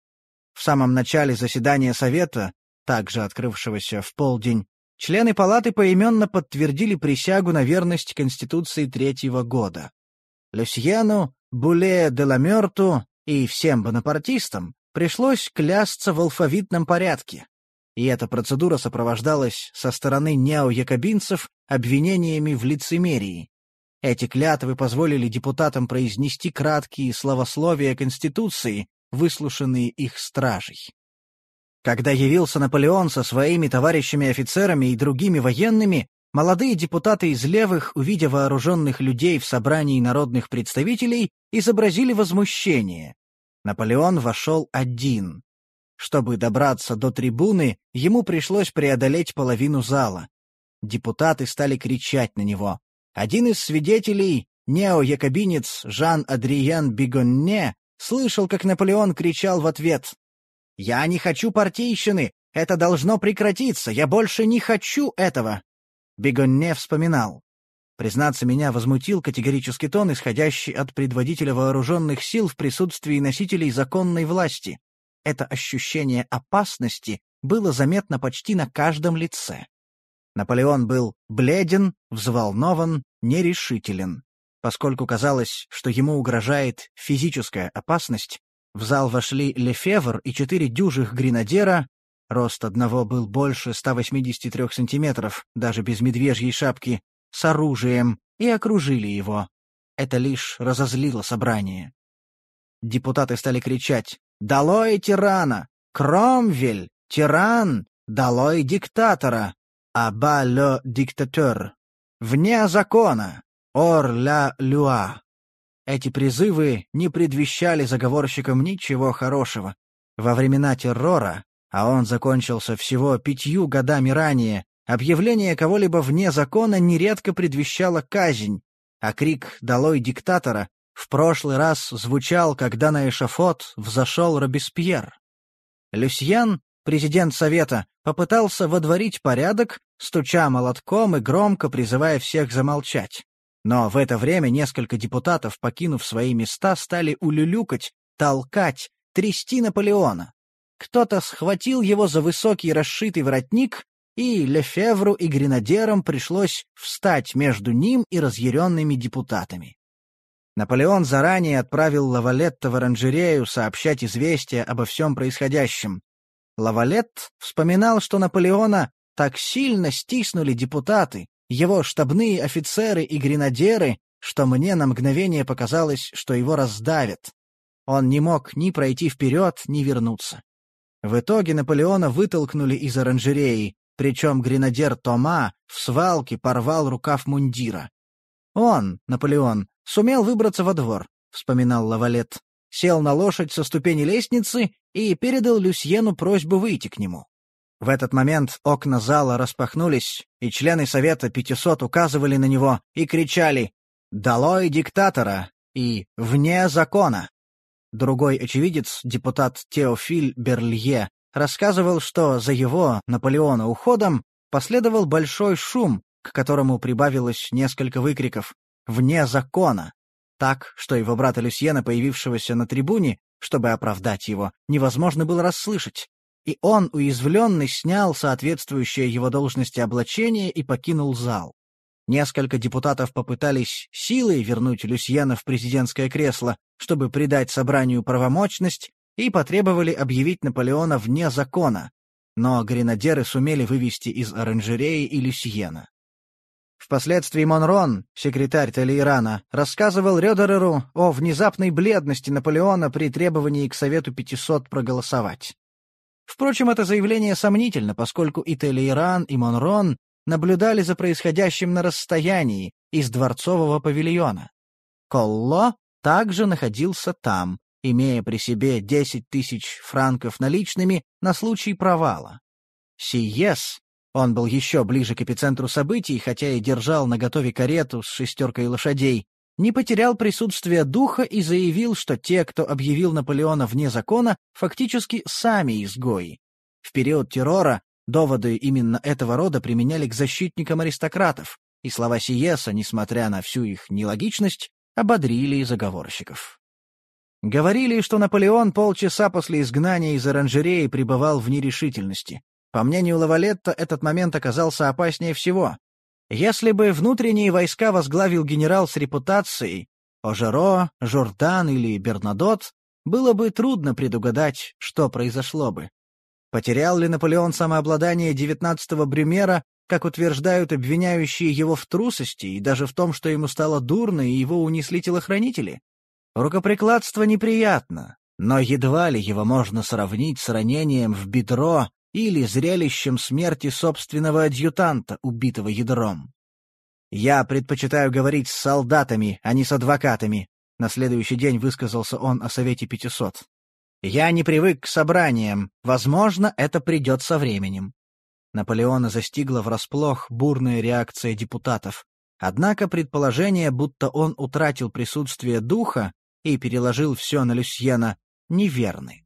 В самом начале заседания Совета, также открывшегося в полдень, члены палаты поименно подтвердили присягу на верность Конституции третьего года. Люсьену, Буле де Ламерту и всем бонапартистам пришлось клясться в алфавитном порядке, и эта процедура сопровождалась со стороны неоякобинцев обвинениями в лицемерии. Эти клятвы позволили депутатам произнести краткие словословия Конституции, выслушанные их стражей. Когда явился Наполеон со своими товарищами-офицерами и другими военными, молодые депутаты из левых, увидя вооруженных людей в собрании народных представителей, изобразили возмущение. Наполеон вошел один. Чтобы добраться до трибуны, ему пришлось преодолеть половину зала. Депутаты стали кричать на него. Один из свидетелей, неоякобинец Жан-Адриен Бигонне, слышал, как Наполеон кричал в ответ. «Я не хочу партийщины! Это должно прекратиться! Я больше не хочу этого!» Бигонне вспоминал. Признаться, меня возмутил категорический тон, исходящий от предводителя вооруженных сил в присутствии носителей законной власти. Это ощущение опасности было заметно почти на каждом лице. Наполеон был бледен, взволнован, нерешителен. Поскольку казалось, что ему угрожает физическая опасность, в зал вошли Лефевр и четыре дюжих гренадера, рост одного был больше 183 сантиметров, даже без медвежьей шапки, с оружием, и окружили его. Это лишь разозлило собрание. Депутаты стали кричать «Долой тирана! Кромвель! Тиран! Долой диктатора! Аба ле! Вне закона! Ор ля люа!» Эти призывы не предвещали заговорщикам ничего хорошего. Во времена террора, а он закончился всего пятью годами ранее, объявление кого-либо вне закона нередко предвещало казнь, а крик «Долой диктатора!» В прошлый раз звучал, когда на эшафот взошел Робеспьер. Люсьян, президент Совета, попытался водворить порядок, стуча молотком и громко призывая всех замолчать. Но в это время несколько депутатов, покинув свои места, стали улюлюкать, толкать, трясти Наполеона. Кто-то схватил его за высокий расшитый воротник, и Лефевру и гренадерам пришлось встать между ним и разъяренными депутатами. Наполеон заранее отправил Лавалетта в оранжерею сообщать известия обо всем происходящем. Лавалет вспоминал, что Наполеона так сильно стиснули депутаты, его штабные офицеры и гренадеры, что мне на мгновение показалось, что его раздавят. Он не мог ни пройти вперед, ни вернуться. В итоге Наполеона вытолкнули из оранжереи, причем гренадер Тома в свалке порвал рукав мундира. Он, Наполеон, сумел выбраться во двор, — вспоминал Лавалет, сел на лошадь со ступени лестницы и передал Люсьену просьбу выйти к нему. В этот момент окна зала распахнулись, и члены Совета 500 указывали на него и кричали «Долой диктатора!» и «Вне закона!». Другой очевидец, депутат Теофиль Берлье, рассказывал, что за его, Наполеона, уходом последовал большой шум, к которому прибавилось несколько выкриков «Вне закона!», так, что его брата Люсьена, появившегося на трибуне, чтобы оправдать его, невозможно было расслышать и он, уязвленный, снял соответствующее его должности облачение и покинул зал. Несколько депутатов попытались силой вернуть Люсьена в президентское кресло, чтобы придать собранию правомочность, и потребовали объявить Наполеона вне закона, но гренадеры сумели вывести из оранжереи и Люсьена. Впоследствии Монрон, секретарь Толейрана, рассказывал Рёдереру о внезапной бледности Наполеона при требовании к Совету 500 проголосовать. Впрочем, это заявление сомнительно, поскольку и Телейран, и Монрон наблюдали за происходящим на расстоянии из дворцового павильона. Колло также находился там, имея при себе 10 тысяч франков наличными на случай провала. Сиес, он был еще ближе к эпицентру событий, хотя и держал наготове карету с шестеркой лошадей, не потерял присутствие духа и заявил, что те, кто объявил Наполеона вне закона, фактически сами изгои. В период террора доводы именно этого рода применяли к защитникам аристократов, и слова Сиеса, несмотря на всю их нелогичность, ободрили заговорщиков. Говорили, что Наполеон полчаса после изгнания из оранжереи пребывал в нерешительности. По мнению Лавалетта, этот момент оказался опаснее всего. Если бы внутренние войска возглавил генерал с репутацией, Ожеро, Жордан или Бернадот, было бы трудно предугадать, что произошло бы. Потерял ли Наполеон самообладание 19-го Брюмера, как утверждают обвиняющие его в трусости и даже в том, что ему стало дурно и его унесли телохранители? Рукоприкладство неприятно, но едва ли его можно сравнить с ранением в бедро или зрелищем смерти собственного адъютанта, убитого ядром. «Я предпочитаю говорить с солдатами, а не с адвокатами», — на следующий день высказался он о Совете 500. «Я не привык к собраниям. Возможно, это придет со временем». Наполеона застигла врасплох бурная реакция депутатов. Однако предположение, будто он утратил присутствие духа и переложил все на Люсьена, неверны.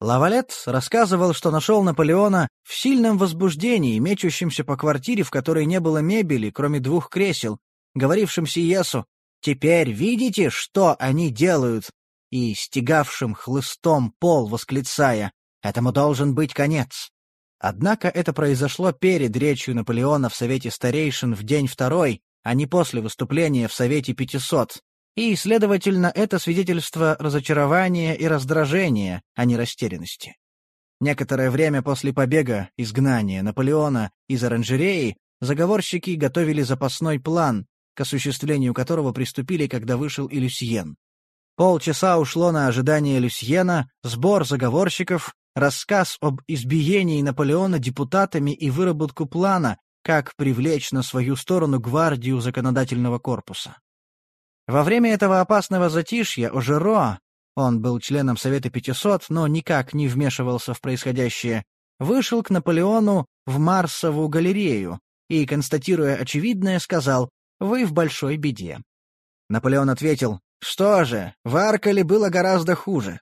Лавалет рассказывал, что нашел Наполеона в сильном возбуждении, мечущемся по квартире, в которой не было мебели, кроме двух кресел, говорившим Сиесу «Теперь видите, что они делают?» и стегавшим хлыстом пол, восклицая «Этому должен быть конец». Однако это произошло перед речью Наполеона в Совете Старейшин в день второй, а не после выступления в Совете 500, и, следовательно, это свидетельство разочарования и раздражения, а не растерянности. Некоторое время после побега, изгнания Наполеона из оранжереи, заговорщики готовили запасной план, к осуществлению которого приступили, когда вышел и Люсьен. Полчаса ушло на ожидание Люсьена, сбор заговорщиков, рассказ об избиении Наполеона депутатами и выработку плана, как привлечь на свою сторону гвардию законодательного корпуса. Во время этого опасного затишья Ожеро, он был членом Совета 500, но никак не вмешивался в происходящее, вышел к Наполеону в Марсову галерею и, констатируя очевидное, сказал «Вы в большой беде». Наполеон ответил «Что же, в Аркале было гораздо хуже».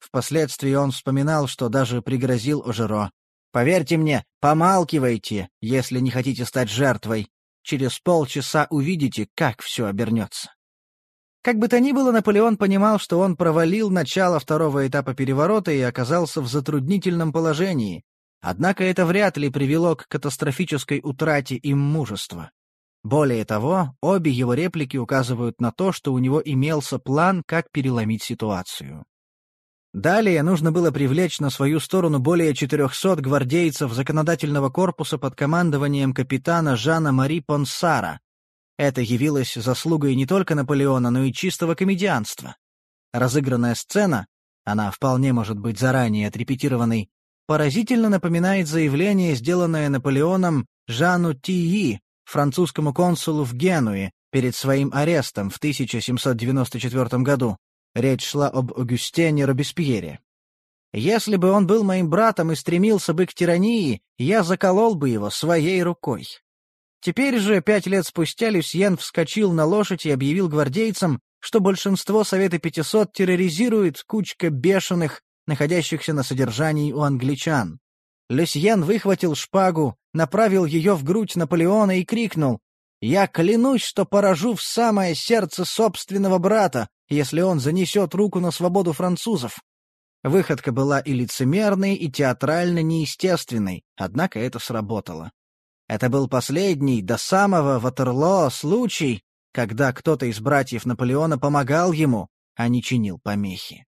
Впоследствии он вспоминал, что даже пригрозил Ожеро. «Поверьте мне, помалкивайте, если не хотите стать жертвой. Через полчаса увидите, как все обернется». Как бы то ни было, Наполеон понимал, что он провалил начало второго этапа переворота и оказался в затруднительном положении, однако это вряд ли привело к катастрофической утрате им мужества. Более того, обе его реплики указывают на то, что у него имелся план, как переломить ситуацию. Далее нужно было привлечь на свою сторону более 400 гвардейцев законодательного корпуса под командованием капитана Жана-Мари Понсара, это явилось заслугой не только Наполеона, но и чистого комедианства. Разыгранная сцена, она вполне может быть заранее отрепетированной, поразительно напоминает заявление, сделанное Наполеоном Жану Тии, французскому консулу в Генуе, перед своим арестом в 1794 году. Речь шла об Огюстене Робеспьере. «Если бы он был моим братом и стремился бы к тирании, я заколол бы его своей рукой». Теперь же, пять лет спустя, Люсьен вскочил на лошадь и объявил гвардейцам, что большинство Совета 500 терроризирует кучка бешеных, находящихся на содержании у англичан. Люсьен выхватил шпагу, направил ее в грудь Наполеона и крикнул «Я клянусь, что поражу в самое сердце собственного брата, если он занесет руку на свободу французов». Выходка была и лицемерной, и театрально неестественной, однако это сработало. Это был последний, до самого Ватерлоо, случай, когда кто-то из братьев Наполеона помогал ему, а не чинил помехи.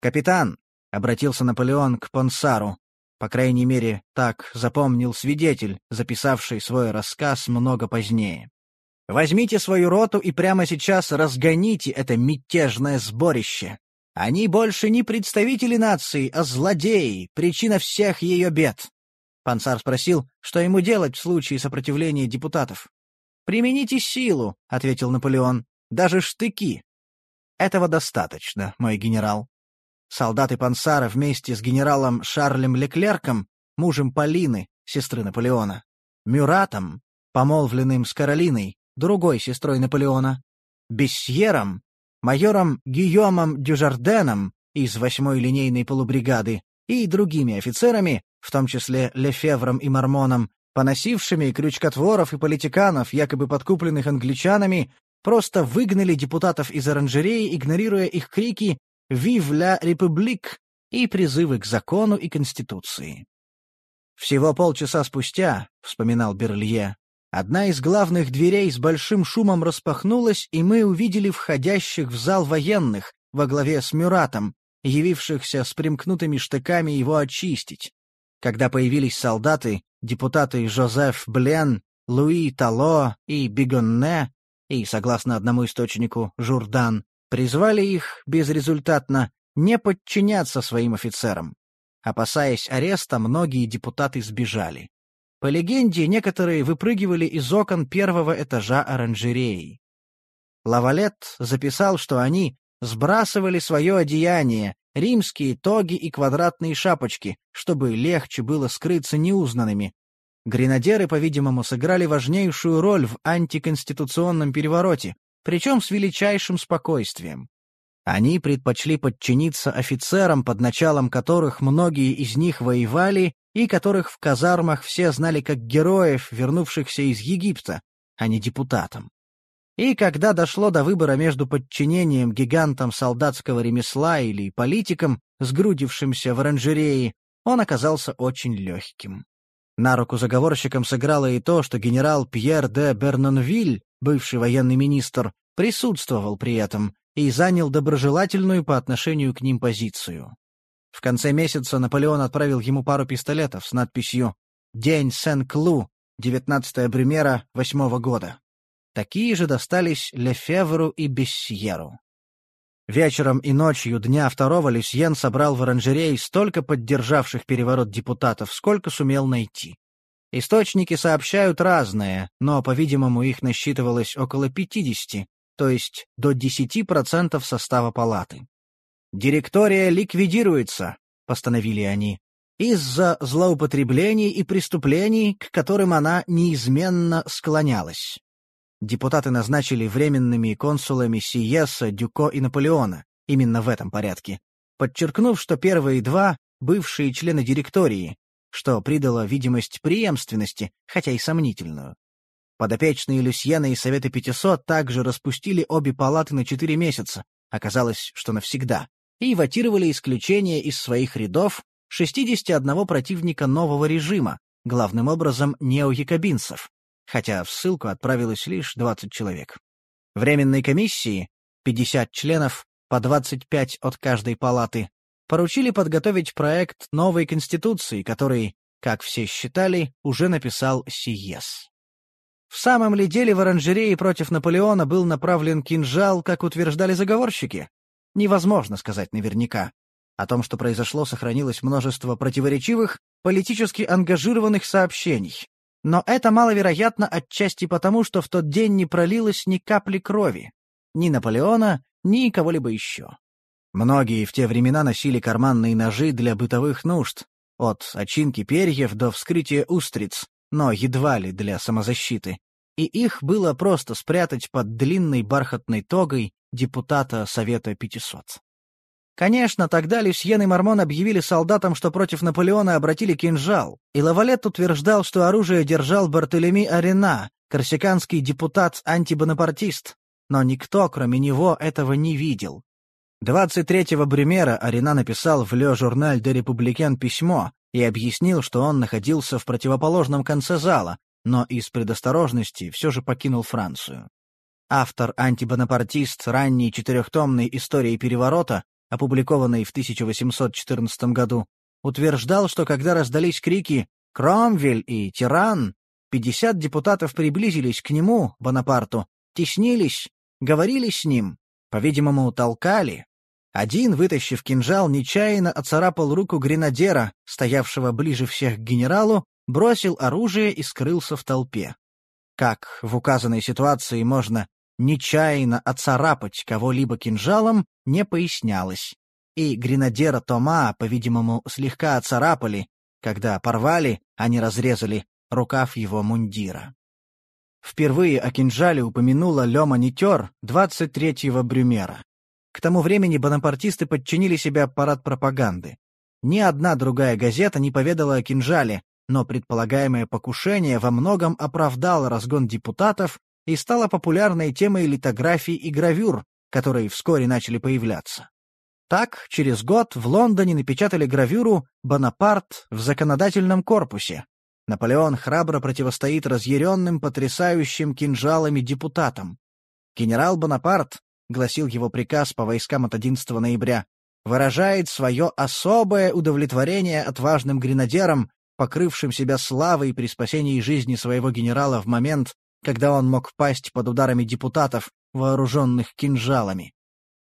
«Капитан», — обратился Наполеон к Понсару, по крайней мере, так запомнил свидетель, записавший свой рассказ много позднее. «Возьмите свою роту и прямо сейчас разгоните это мятежное сборище. Они больше не представители нации, а злодеи, причина всех ее бед. Пансар спросил, что ему делать в случае сопротивления депутатов. «Примените силу», — ответил Наполеон, — «даже штыки». «Этого достаточно, мой генерал». Солдаты Пансара вместе с генералом Шарлем Леклерком, мужем Полины, сестры Наполеона, Мюратом, помолвленным с Каролиной, другой сестрой Наполеона, Бессьером, майором Гийомом Дюжарденом из восьмой линейной полубригады и другими офицерами в том числе Лефевром и Мормоном, поносившими крючкотворов и политиканов, якобы подкупленных англичанами, просто выгнали депутатов из оранжереи, игнорируя их крики «Вив ля републик» и призывы к закону и конституции. Всего полчаса спустя, — вспоминал Берлье, — одна из главных дверей с большим шумом распахнулась, и мы увидели входящих в зал военных во главе с Мюратом, явившихся с примкнутыми штыками его очистить. Когда появились солдаты, депутаты Жозеф Блен, Луи Тало и Бигонне, и, согласно одному источнику, Журдан, призвали их безрезультатно не подчиняться своим офицерам. Опасаясь ареста, многие депутаты сбежали. По легенде, некоторые выпрыгивали из окон первого этажа оранжереи. Лавалет записал, что они сбрасывали свое одеяние римские тоги и квадратные шапочки, чтобы легче было скрыться неузнанными. Гренадеры, по-видимому, сыграли важнейшую роль в антиконституционном перевороте, причем с величайшим спокойствием. Они предпочли подчиниться офицерам, под началом которых многие из них воевали и которых в казармах все знали как героев, вернувшихся из Египта, а не депутатам. И когда дошло до выбора между подчинением гигантам солдатского ремесла или политикам, сгрудившимся в оранжерее, он оказался очень легким. На руку заговорщикам сыграло и то, что генерал Пьер де Бернонвиль, бывший военный министр, присутствовал при этом и занял доброжелательную по отношению к ним позицию. В конце месяца Наполеон отправил ему пару пистолетов с надписью «День Сен-Клу, 19 Брюмера, восьмого года». Такие же достались Лефевру и Бессьеру. Вечером и ночью дня второго Люсьен собрал в оранжерее столько поддержавших переворот депутатов, сколько сумел найти. Источники сообщают разное, но, по-видимому, их насчитывалось около 50, то есть до 10% состава палаты. «Директория ликвидируется», — постановили они, из-за злоупотреблений и преступлений, к которым она неизменно склонялась депутаты назначили временными консулами Сиеса, Дюко и Наполеона, именно в этом порядке, подчеркнув, что первые два — бывшие члены директории, что придало видимость преемственности, хотя и сомнительную. Подопечные Люсьена и Советы 500 также распустили обе палаты на четыре месяца, оказалось, что навсегда, и ватировали исключение из своих рядов 61 противника нового режима, главным образом неоякобинцев, хотя в ссылку отправилось лишь 20 человек. Временной комиссии, 50 членов, по 25 от каждой палаты, поручили подготовить проект новой Конституции, который, как все считали, уже написал Сиес. В самом ли деле в оранжерее против Наполеона был направлен кинжал, как утверждали заговорщики? Невозможно сказать наверняка. О том, что произошло, сохранилось множество противоречивых, политически ангажированных сообщений. Но это маловероятно отчасти потому, что в тот день не пролилось ни капли крови. Ни Наполеона, ни кого-либо еще. Многие в те времена носили карманные ножи для бытовых нужд, от очинки перьев до вскрытия устриц, но едва ли для самозащиты. И их было просто спрятать под длинной бархатной тогой депутата Совета 500. Конечно, тогда Люсьен и Мормон объявили солдатам, что против Наполеона обратили кинжал, и Лавалет утверждал, что оружие держал Бартолеми Арена, корсиканский депутат-антибонапартист, но никто, кроме него, этого не видел. 23-го Брюмера Арена написал в «Ле Журналь де Републикен» письмо и объяснил, что он находился в противоположном конце зала, но из предосторожности все же покинул Францию. Автор-антибонапартист ранней четырехтомной истории переворота опубликованный в 1814 году, утверждал, что когда раздались крики «Кромвель» и «Тиран», 50 депутатов приблизились к нему, Бонапарту, теснились, говорили с ним, по-видимому, толкали. Один, вытащив кинжал, нечаянно оцарапал руку гренадера, стоявшего ближе всех к генералу, бросил оружие и скрылся в толпе. Как в указанной ситуации можно нечаянно оцарапать кого-либо кинжалом не пояснялось, и гренадера Тома, по-видимому, слегка оцарапали, когда порвали, а не разрезали, рукав его мундира. Впервые о кинжале упомянула Ле Монитер 23-го Брюмера. К тому времени бонапартисты подчинили себя аппарат пропаганды. Ни одна другая газета не поведала о кинжале, но предполагаемое покушение во многом оправдало разгон депутатов и стала популярной темой литографий и гравюр, которые вскоре начали появляться. Так, через год в Лондоне напечатали гравюру «Бонапарт в законодательном корпусе». Наполеон храбро противостоит разъяренным, потрясающим кинжалами депутатам. «Генерал Бонапарт», — гласил его приказ по войскам от 11 ноября, выражает свое особое удовлетворение отважным гренадерам, покрывшим себя славой при спасении жизни своего генерала в момент, когда он мог пасть под ударами депутатов, вооруженных кинжалами.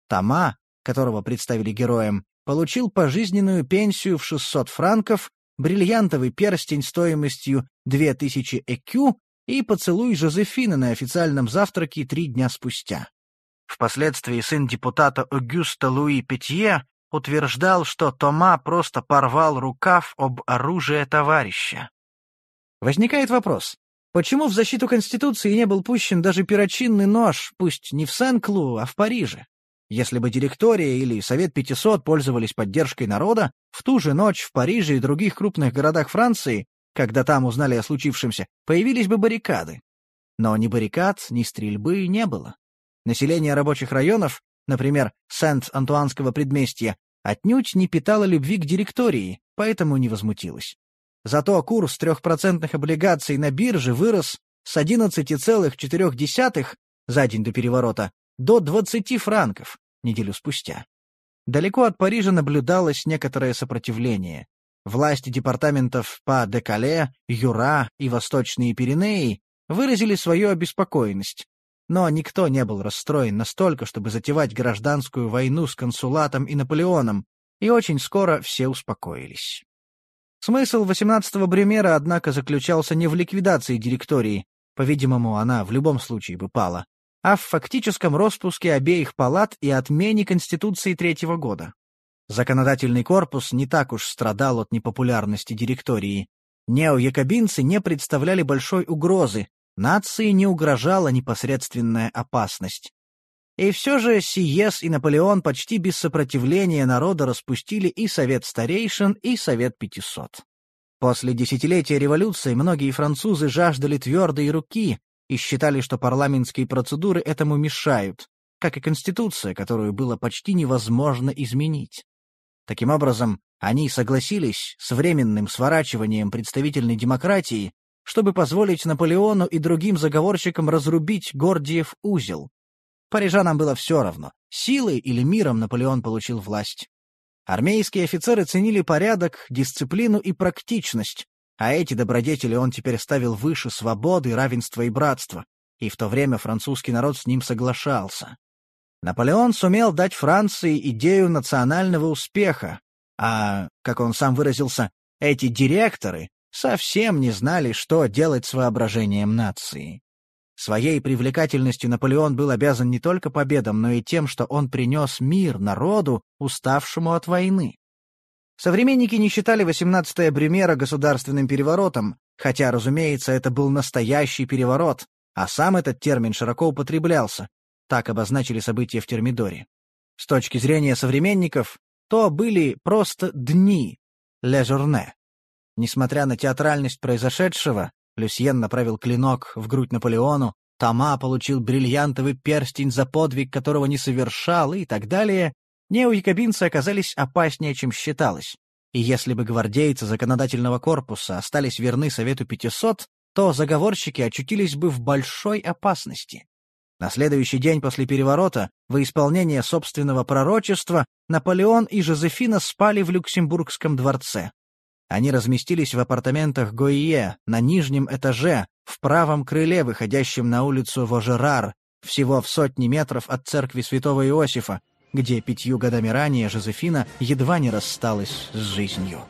Тома, которого представили героем, получил пожизненную пенсию в 600 франков, бриллиантовый перстень стоимостью 2000 ЭКЮ и поцелуй Жозефины на официальном завтраке три дня спустя. Впоследствии сын депутата Огюста Луи Петье утверждал, что Тома просто порвал рукав об оружие товарища. Возникает вопрос, почему в защиту Конституции не был пущен даже перочинный нож, пусть не в Сен-Клу, а в Париже? Если бы директория или Совет 500 пользовались поддержкой народа, в ту же ночь в Париже и других крупных городах Франции, когда там узнали о случившемся, появились бы баррикады. Но ни баррикад, ни стрельбы не было. Население рабочих районов, например, Сент-Антуанского предместья, отнюдь не питало любви к директории, поэтому не возмутилось. Зато курс трехпроцентных облигаций на бирже вырос с 11,4 за день до переворота до 20 франков неделю спустя. Далеко от Парижа наблюдалось некоторое сопротивление. Власти департаментов по Декале, Юра и Восточные Пиренеи выразили свою обеспокоенность, но никто не был расстроен настолько, чтобы затевать гражданскую войну с консулатом и Наполеоном, и очень скоро все успокоились. Смысл 18-го Брюмера, однако, заключался не в ликвидации директории, по-видимому, она в любом случае бы пала, а в фактическом распуске обеих палат и отмене Конституции третьего года. Законодательный корпус не так уж страдал от непопулярности директории. Неоякобинцы не представляли большой угрозы, нации не угрожала непосредственная опасность. И все же Сиес и Наполеон почти без сопротивления народа распустили и Совет Старейшин, и Совет Пятисот. После десятилетия революции многие французы жаждали твердой руки, и считали, что парламентские процедуры этому мешают, как и Конституция, которую было почти невозможно изменить. Таким образом, они согласились с временным сворачиванием представительной демократии, чтобы позволить Наполеону и другим заговорщикам разрубить Гордиев узел. Парижанам было все равно, силой или миром Наполеон получил власть. Армейские офицеры ценили порядок, дисциплину и практичность, а эти добродетели он теперь ставил выше свободы, равенства и братства, и в то время французский народ с ним соглашался. Наполеон сумел дать Франции идею национального успеха, а, как он сам выразился, эти директоры совсем не знали, что делать с воображением нации. Своей привлекательностью Наполеон был обязан не только победам, но и тем, что он принес мир народу, уставшему от войны. Современники не считали 18 Брюмера государственным переворотом, хотя, разумеется, это был настоящий переворот, а сам этот термин широко употреблялся. Так обозначили события в Термидоре. С точки зрения современников, то были просто дни, «le journée». Несмотря на театральность произошедшего, Люсьен направил клинок в грудь Наполеону, Тома получил бриллиантовый перстень за подвиг, которого не совершал, и так далее, Неоякобинцы оказались опаснее, чем считалось, и если бы гвардейцы законодательного корпуса остались верны Совету 500, то заговорщики очутились бы в большой опасности. На следующий день после переворота, во исполнение собственного пророчества, Наполеон и Жозефина спали в Люксембургском дворце. Они разместились в апартаментах Гойе на нижнем этаже, в правом крыле, выходящем на улицу Вожерар, всего в сотни метров от церкви святого Иосифа, где пятью годами ранее Жозефина едва не рассталась с жизнью.